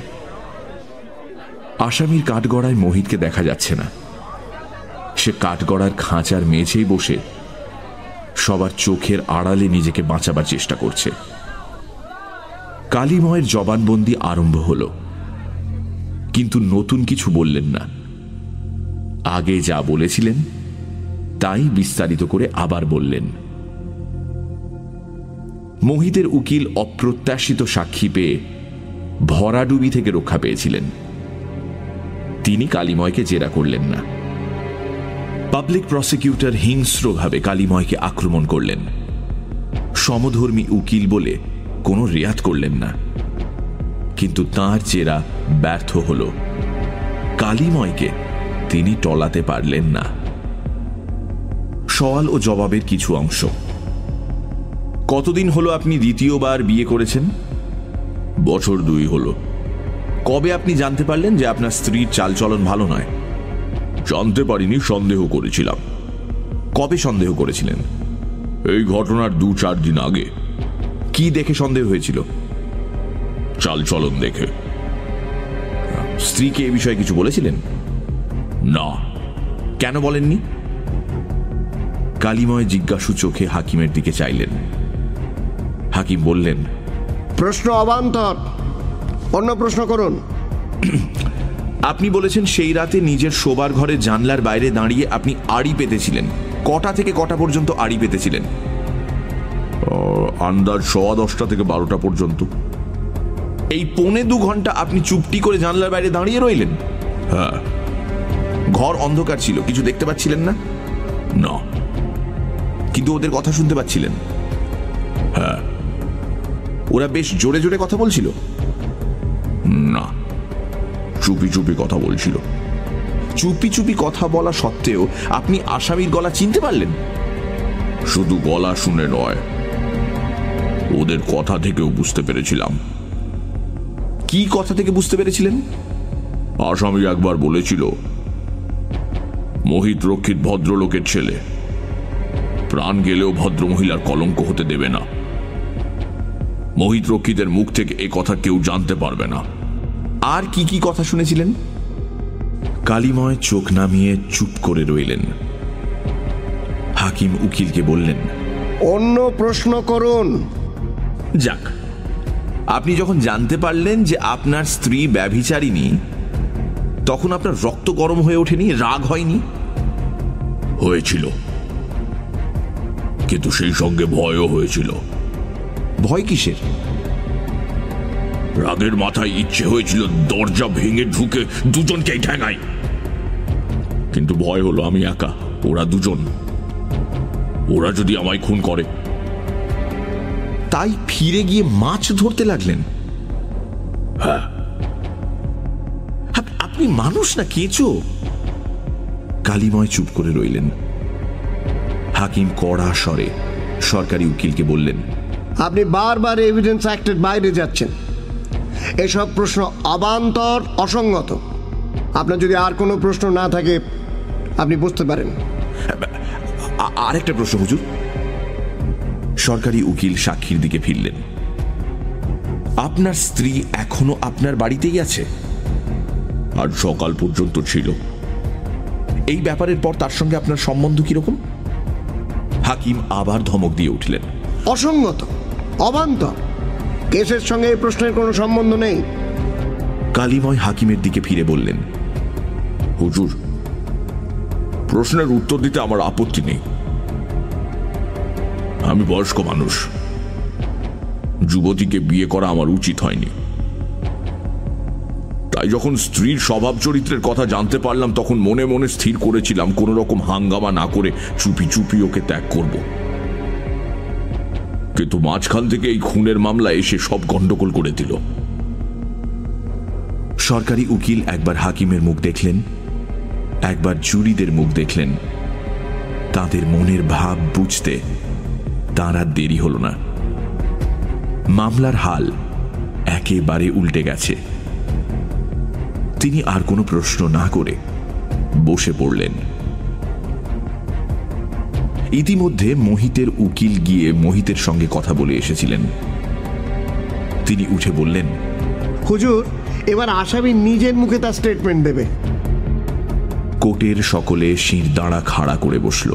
আসামির কাঠগড়ায় মোহিতকে দেখা যাচ্ছে না। সে কাঠগড়ার খাঁচার মেঝেই বসে সবার চোখের আড়ালে নিজেকে বাঁচাবার চেষ্টা করছে। কালীময়ের জবানবন্দি আরম্ভ হল। কিন্তু নতুন কিছু বললেন না। আগে যা বলেছিলেন, তাই বিস্তারিত করে আবার বললেন। মোহিতের উকিল অপ্রত্যাশিত সাক্ষী পেয়ে ভরাডুবি থেকে রক্ষা পেয়েছিলেন। তিনি কালিময়কে জেরা করলেন না। পাবলিক প্রসিকিউটর হিংস্রভাবে কালিময়কে আক্রমণ করলেন। সমধর্মী উকিল বলে কোনো রেয়াত করলেন না। কিন্তু তার জেরা ব্যর্থ হল। কালিময়কে তিনি টলাতে পারলেন না। সওয়াল ও জবাবের কিছু অংশ। কতদিন হলো আপনি দ্বিতীয়বার বিয়ে করেছেন? বছর দুই হলো। কবে আপনি জানতে পারলেন যে আপনার স্ত্রীর চালচলন ভালো নয়? জানতে পারিনি, সন্দেহ করেছিলাম। কবে সন্দেহ করেছিলেন? এই ঘটনার দু চার দিন আগে। কি দেখে সন্দেহ হয়েছিল? চালচলন দেখে। স্ত্রীকে এ বিষয়ে কিছু বলেছিলেন? না। কেন বলেননি? কালিময় জিজ্ঞাসু চোখে হাকিমের দিকে চাইলেন। হাকিম বললেন, প্রশ্ন অবান্তর। অন্য প্রশ্ন করুন। আপনি বলেছেন সেই রাতে নিজের শোবার ঘরে জানলার বাইরে দাঁড়িয়ে আপনি আড়ি পেতেছিলেন। কটা থেকে কটা পর্যন্ত আড়ি পেতেছিলেন? আন্দাজ সোয়া দশটা থেকে বারোটা পর্যন্ত। এই পৌনে দু ঘণ্টা আপনি চুপটি করে জানলার বাইরে দাঁড়িয়ে রইলেন? হ্যাঁ। ঘর অন্ধকার ছিল কিছু দেখতে পাচ্ছিলেন না? না। কিন্তু ওদের কথা শুনতে পাচ্ছিলেন। হ্যাঁ। ওরা বেশ জোরে জোরে কথা বলছিল। না। চুপি চুপি কথা বলছিল। চুপি চুপি কথা বলা সত্ত্বেও আপনি আসামির গলা চিনতে পারলেন? শুধু গলা শুনে নয় ওদের কথা থেকেও বুঝতে পেরেছিলাম। কি কথা থেকে বুঝতে পেরেছিলেন? আসামি একবার বলেছিল মোহিত রক্ষিত ভদ্রলোকের ছেলে। প্রাণ গেলেও ভদ্র মহিলার কলঙ্ক হতে দেবে না। মোহিত রক্ষিতের মুখ থেকে এ কথা কেউ জানতে পারবে না। আর কি কি কথা শুনেছিলেন? কালিময় চোখ নামিয়ে চুপ করে রইলেন। হাকিম উকিলকে বললেন অন্য প্রশ্ন করুন। যাক আপনি যখন জানতে পারলেন যে আপনার স্ত্রী ব্যভিচারিণী তখন আপনার রক্ত গরম হয়ে ওঠেনি রাগ হয়নি? হয়েছিল। কিন্তু সেই সঙ্গে ভয়ও হয়েছিল। ভয় কিসের? রাগের মাথায় ইচ্ছে হয়েছিল দরজা ভেঙে ঢুকে দুজনকেই ঠেঙাই। কিন্তু ভয় হলো আমি একা ওরা দুজন। ওরা যদি আমায় খুন করে। তাই ফিরে গিয়ে মাছ ধরতে লাগলেন। হ্যাঁ। আপ- আপনি মানুষ না কেঁচো কালিময় চুপ করে রইলেন। হাকিম কড়া স্বরে সরকারি উকিলকে বললেন আপনি বারবার এভিডেন্স অ্যাক্টের বাইরে যাচ্ছেন। এসব প্রশ্ন অবান্তর অসঙ্গত। আপনার যদি আর কোনো প্রশ্ন না থাকে আপনি বুঝতে পারেন। আ- আরেকটা প্রশ্ন হুজুর। সরকারি উকিল সাক্ষীর দিকে ফিরলেন। আপনার স্ত্রী এখনও আপনার বাড়িতেই আছে? আর সকাল পর্যন্ত ছিল। এই ব্যাপারের পর তার সঙ্গে আপনার সম্বন্ধ কীরকম? হাকিম আবার ধমক দিয়ে উঠলেন। অসঙ্গত অবান্তর। কেসের সঙ্গে এই প্রশ্নের কোনো সম্বন্ধ নেই। কালিময় হাকিমের দিকে ফিরে বললেন, হুজুর, প্রশ্নের উত্তর দিতে আমার আপত্তি নেই। আমি বয়স্ক মানুষ। যুবতীকে বিয়ে করা আমার উচিত হয়নি। তাই যখন স্ত্রীর স্বভাব চরিত্রের কথা জানতে পারলাম, তখন মনে মনে স্থির করেছিলাম কোনো রকম হাঙ্গামা না করে চুপি চুপি ওকে ত্যাগ করব। কিন্তু মাঝখান থেকে এই খুনের মামলা এসে সব গন্ডগোল করে দিল। সরকারি উকিল একবার হাকিমের মুখ দেখলেন, একবার জুরিদের মুখ দেখলেন। তাদের মনের ভাব বুঝতে তার আর দেরি হল না। মামলার হাল একেবারে উল্টে গেছে। তিনি আর কোনো প্রশ্ন না করে বসে পড়লেন। ইতিমধ্যে মোহিতের উকিল গিয়ে মোহিতের সঙ্গে কথা বলে এসেছিলেন। তিনি উঠে বললেন হুজুর এবার আসামি নিজের মুখে তার স্টেটমেন্ট দেবে। কোটের সকলে শির দাঁড়া খাড়া করে বসল।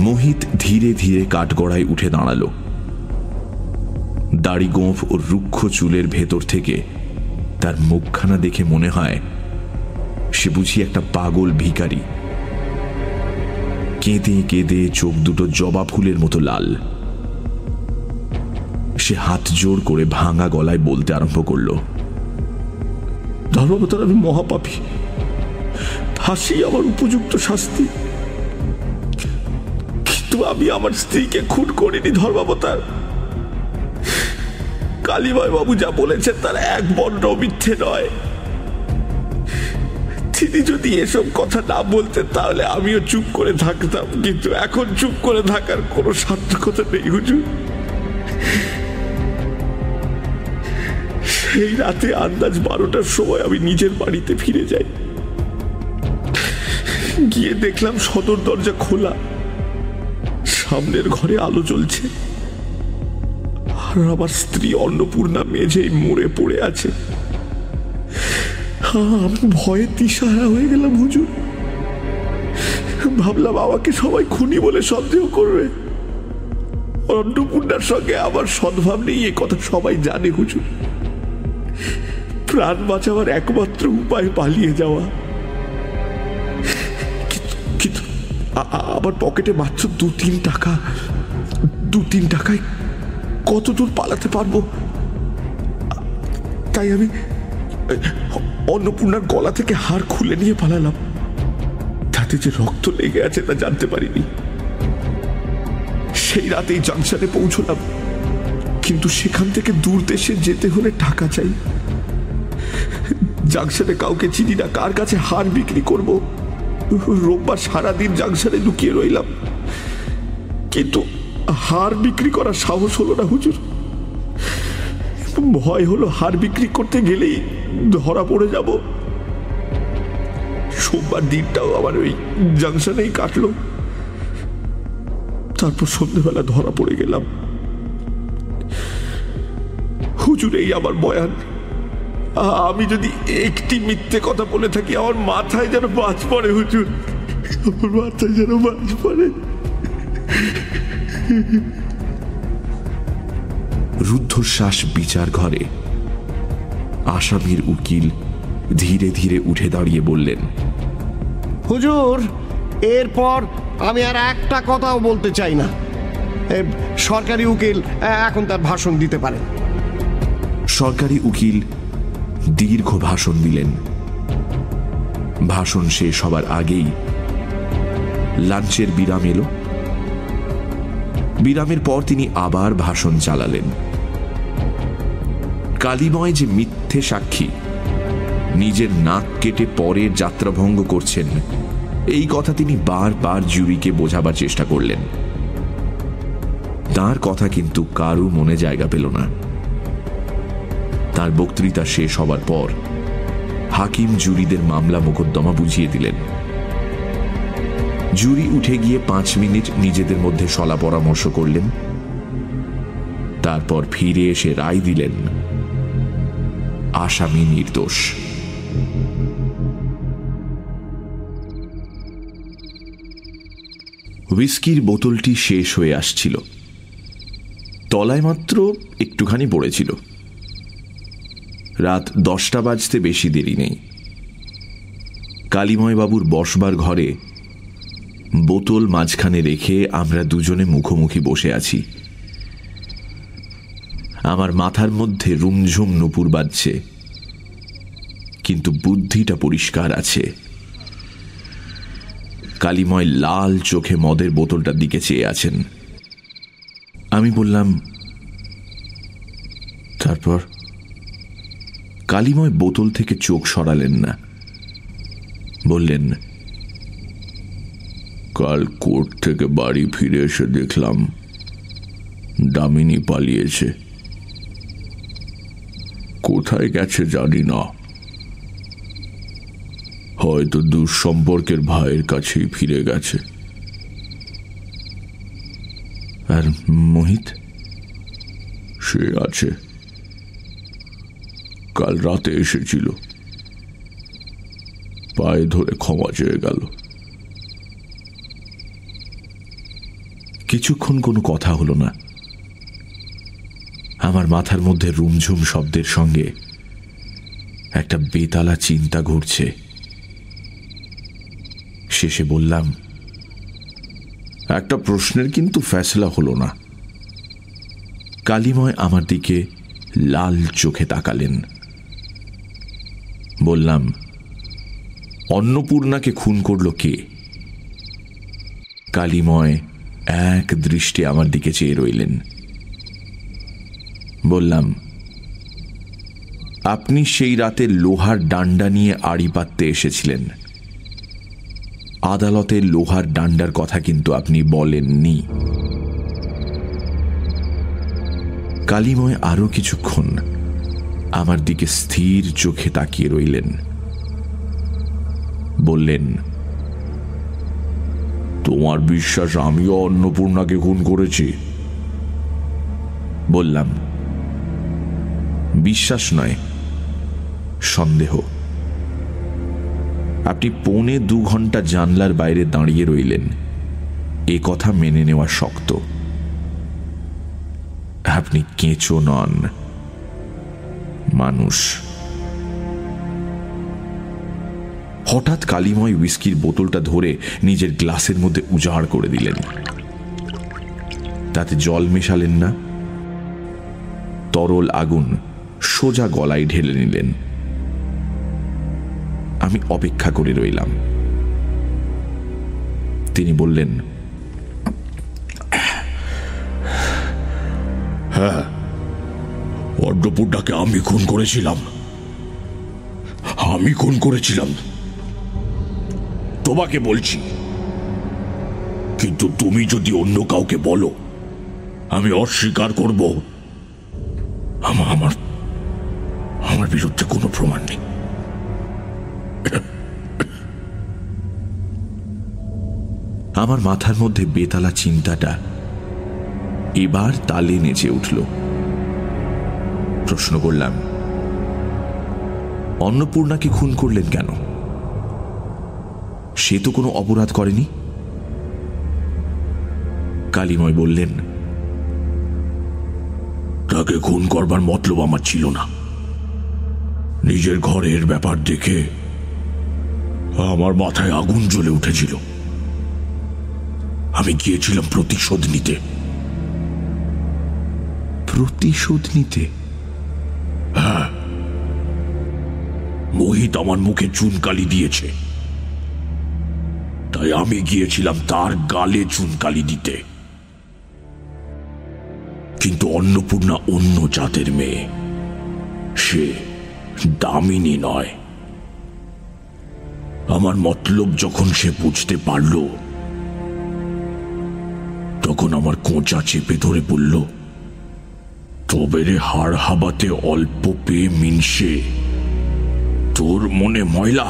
মোহিত ধীরে ধীরে কাঠগড়ায় উঠে দাঁড়াল। দাড়ি গোঁফ ও রুক্ষ চুলের ভেতর থেকে তার মুখখানা দেখে মনে হয় সে বুঝি একটা পাগল ভিখারি। কেঁদে কেঁদে চোখ দুটো জবা ফুলের মতো লাল। সে হাত জোর করে ভাঙা গলায় বলতে আরম্ভ করল। ধর্মাবতার আমি মহাপাপী। ফাঁসি আমার উপযুক্ত শাস্তি। কিন্তু আমি আমার স্ত্রীকে খুন করিনি, ধর্মাবতার। কালীময় বাবু যা বলেছেন তার এক বর্ণ মিথ্যে নয়। তিনি যদি এসব কথা না বলতেন, তাহলে আমিও চুপ করে থাকতাম। কিন্তু এখন চুপ করে থাকার কোনো সার্থকতা নেই, হুজুর। সেই রাতে আন্দাজ বারোটার সময় আমি নিজের বাড়িতে ফিরে যাই। গিয়ে দেখলাম সদর দরজা খোলা। সামনের ঘরে আলো জ্বলছে। আর আমার স্ত্রী অন্নপূর্ণা মেঝেই মরে পড়ে আছে। আমি ভয়ে দিশাহারা হয়ে গেলাম, হুজুর। ভাবলাম আমাকে সবাই খুনি বলে সন্দেহ করবে। অন্নপূর্ণার সঙ্গে আমার সদ্ভাব নেই, এ কথা সবাই জানে, হুজুর। প্রাণ বাঁচাবার একমাত্র উপায় পালিয়ে যাওয়া। কিন্তু- আমার পকেটে মাত্র দু তিন টাকা, দু তিন টাকায় কত দূর পালাতে পারব? তাই আমি অন্নপূর্ণার গলা থেকে হাড় খুলে নিয়ে পালালাম। তাতে যে রক্ত লেগে আছে তা জানতে পারিনি। সেই রাতেই জাংশনে পৌঁছলাম। কিন্তু সেখান থেকে দূর দেশে যেতে হলে টাকা চাই। জাংশনে কাউকে চিনি না, কার কাছে হার বিক্রি করব? রোববার সারাদিন জাংশনে লুকিয়ে রইলাম। কিন্তু হার বিক্রি করার সাহস হলো না হুজুর। ভয় হলো হার বিক্রি করতে গেলেই ধরা পড়ে যাব। সোমবার দিনটাও আমার ওই জাংশনেই কাটলো। তারপর সন্ধ্যেবেলা ধরা পড়ে গেলাম। হুজুর, এই আমার বয়ান। আমি যদি একটি মিথ্যে কথা বলে থাকি, আমার মাথায় যেন বাজ পড়ে, হুজুর। আমার মাথায় যেন বাজ পড়ে। রুদ্ধশ্বাস বিচার ঘরে। আসামির উকিল ধীরে ধীরে উঠে দাঁড়িয়ে বললেন হুজুর এরপর আমি আর একটা কথাও বলতে চাই না। সরকারি উকিল এখন তার ভাষণ দিতে পারে। সরকারি উকিল দীর্ঘ ভাষণ দিলেন। ভাষণ শেষ হবার আগেই লাঞ্চের বিরাম এলো। বিরামের পর তিনি আবার ভাষণ চালালেন। কালিময় যে মিথ্যে সাক্ষী। নিজের নাক কেটে পরে যাত্রাভঙ্গ করছেন। এই কথা তিনি বারবার জুরিকে বোঝাবার চেষ্টা করলেন। তার কথা কিন্তু কারু মনে জায়গা পেল না। তার বক্তৃতা শেষ হবার পর হাকিম জুরিদের মামলা মোকদ্দমা বুঝিয়ে দিলেন। জুরি উঠে গিয়ে পাঁচ মিনিট নিজেদের মধ্যে সলা পরামর্শ করলেন। তারপর ফিরে এসে রায় দিলেন। আসামি নির্দোষ। হুইস্কির বোতলটি শেষ হয়ে আসছিল। তলায় মাত্র একটুখানি পড়েছিল। রাত দশটা বাজতে বেশি দেরি নেই। কালীময়বাবুর বসবার ঘরে বোতল মাঝখানে রেখে আমরা দুজনে মুখোমুখি বসে আছি। আমার মাথার মধ্যে রুমঝুম নুপুর বাজছে। কিন্তু বুদ্ধিটা পরিষ্কার আছে। কালিময় লাল চোখে মদের বোতলটার দিকে চেয়ে আছেন। আমি বললাম, তারপর? কালিময় বোতল থেকে চোখ সরালেন না। বললেন, কাল কোর্ট থেকে বাড়ি ফিরে এসে দেখলাম, দামিনী পালিয়েছে। কোথায় গেছে জানি না। হয়তো দুঃসম্পর্কের ভাইয়ের কাছেই ফিরে গেছে। আর মোহিত? সে আছে। কাল রাতে এসেছিল। পায়ে ধরে ক্ষমা চেয়ে গেল। কিছুক্ষণ কোনো কথা হলো না। আমার মাথার মধ্যে রুমঝুম শব্দের সঙ্গে একটা বেতালা চিন্তা ঘুরছে। শেষে বললাম, একটা প্রশ্নের কিন্তু ফ্যাসলা হলো না। কালিময় আমার দিকে লাল চোখে তাকালেন। বললাম, অন্নপূর্ণাকে খুন করল কে? কালিময় এক দৃষ্টি আমার দিকে চেয়ে রইলেন। বললাম, আপনি সেই রাতে লোহার ডান্ডা নিয়ে আড়ি পাততে এসেছিলেন। আদালতে লোহার ডান্ডার কথা কিন্তু আপনি বলেননি। কালিময় আরও কিছুক্ষণ আমার দিকে স্থির চোখে তাকিয়ে রইলেন। বললেন, তোমার বিশ্বাস, আমিও অন্নপূর্ণাকে খুন করেছি। বললাম বিশ্বাস নয়, সন্দেহ। আপনি পৌনে দু ঘণ্টা জানলার বাইরে দাঁড়িয়ে রইলেন। এ কথা মেনে নেওয়া শক্ত। আপনি কেঁচো নন, মানুষ। হঠাৎ কালিময় উইস্কির বোতলটা ধরে নিজের গ্লাসের মধ্যে উজাড় করে দিলেন। তাতে জল মেশালেন না। তরল আগুন সোজা গলায় ঢেলে নিলেন। আমি অপেক্ষা করে রইলাম। তিনি বললেন হ্যাঁ অন্নপূর্ণাকে আমি খুন করেছিলাম। আমি খুন করেছিলাম। তোমাকে বলছি। কিন্তু তুমি যদি অন্য কাউকে বলো, আমি অস্বীকার করব। আমার মাথার মধ্যে বেতালা চিন্তাটা এবার তালে নেচে উঠল। প্রশ্ন করলাম, অন্নপূর্ণাকে খুন করলেন কেন? সে তো কোনো অপরাধ করেনি? কালিময় বললেন, তাকে খুন করবার মতলব আমার ছিল না। নিজের ঘরের ব্যাপার দেখে আমার মাথায় আগুন জ্বলে উঠেছিল। আমি গিয়েছিলাম প্রতিশোধ নিতে। প্রতিশোধ নিতে? হ্যাঁ। মোহিত আমার মুখে চুনকালি দিয়েছে। তাই আমি গিয়েছিলাম তার গালে চুনকালি দিতে। কিন্তু অন্নপূর্ণা অন্য জাতের মেয়ে। সে দামিনী নয়। আমার মতলব যখন সে বুঝতে পারল তখন আমার কোঁচা চেপে ধরে বলল, তবে রে হাড় হাবাতে অল্প পেয়ে মিনসে, তোর মনে ময়লা?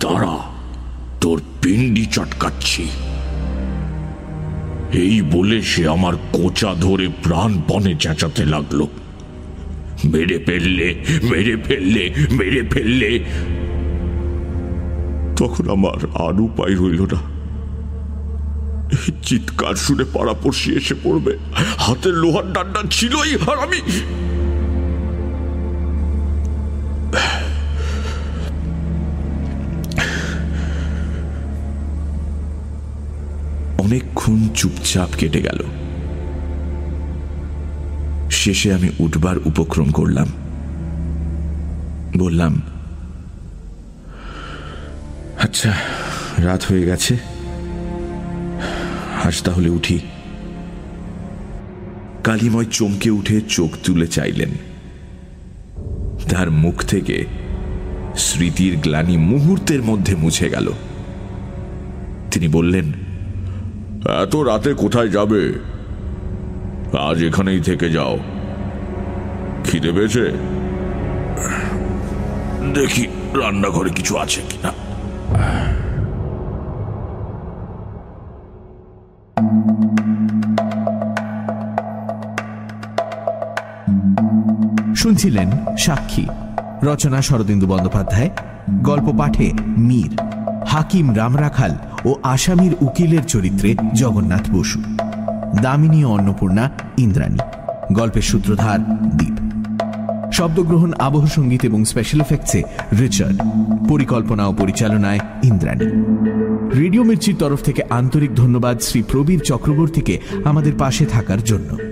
দাঁড়া, তোর পিন্ডি চটকাচ্ছি। এই বলে সে আমার কোচা ধরে প্রাণপণে চেঁচাতে লাগল। মেরে ফেললে মেরে ফেললে মেরে ফেললে। তখন আমার আর উপায় রইল না। চিৎকার শুনে পাড়াপড়শি এসে পড়বে। হাতের লোহার ডান্ডা ছিলই আর আমি। অনেকক্ষণ চুপচাপ কেটে গেল। শেষে আমি উঠবার উপক্রম করলাম। বললাম আচ্ছা রাত হয়ে গেছে। আজ তাহলে উঠি। কালিময় চমকে উঠে চোখ তুলে চাইলেন। তার মুখ থেকে স্মৃতির গ্লানি মুহূর্তের মধ্যে মুছে গেল। তিনি বললেন এত রাতে কোথায় যাবে? আজ এখানেই থেকে যাও। খিদে পেয়েছে? দেখি রান্নাঘরে কিছু আছে কিনা। শুনছিলেন সাক্ষী। রচনা শরদিন্দু বন্দ্যোপাধ্যায়, গল্প পাঠে মীর, হাকিম রামরাখাল ও আসামির উকিলের চরিত্রে জগন্নাথ বসু। দামিনী অন্নপূর্ণা ইন্দ্রাণী। গল্পের সূত্রধার দ্বীপ শব্দগ্রহণ, আবহ সংগীত এবং স্পেশাল এফেক্টসে রিচার্ড। পরিকল্পনা ও পরিচালনায় ইন্দ্রাণী। রেডিও মির্চির তরফ থেকে আন্তরিক ধন্যবাদ শ্রী প্রবীর চক্রবর্তীকে আমাদের পাশে থাকার জন্য।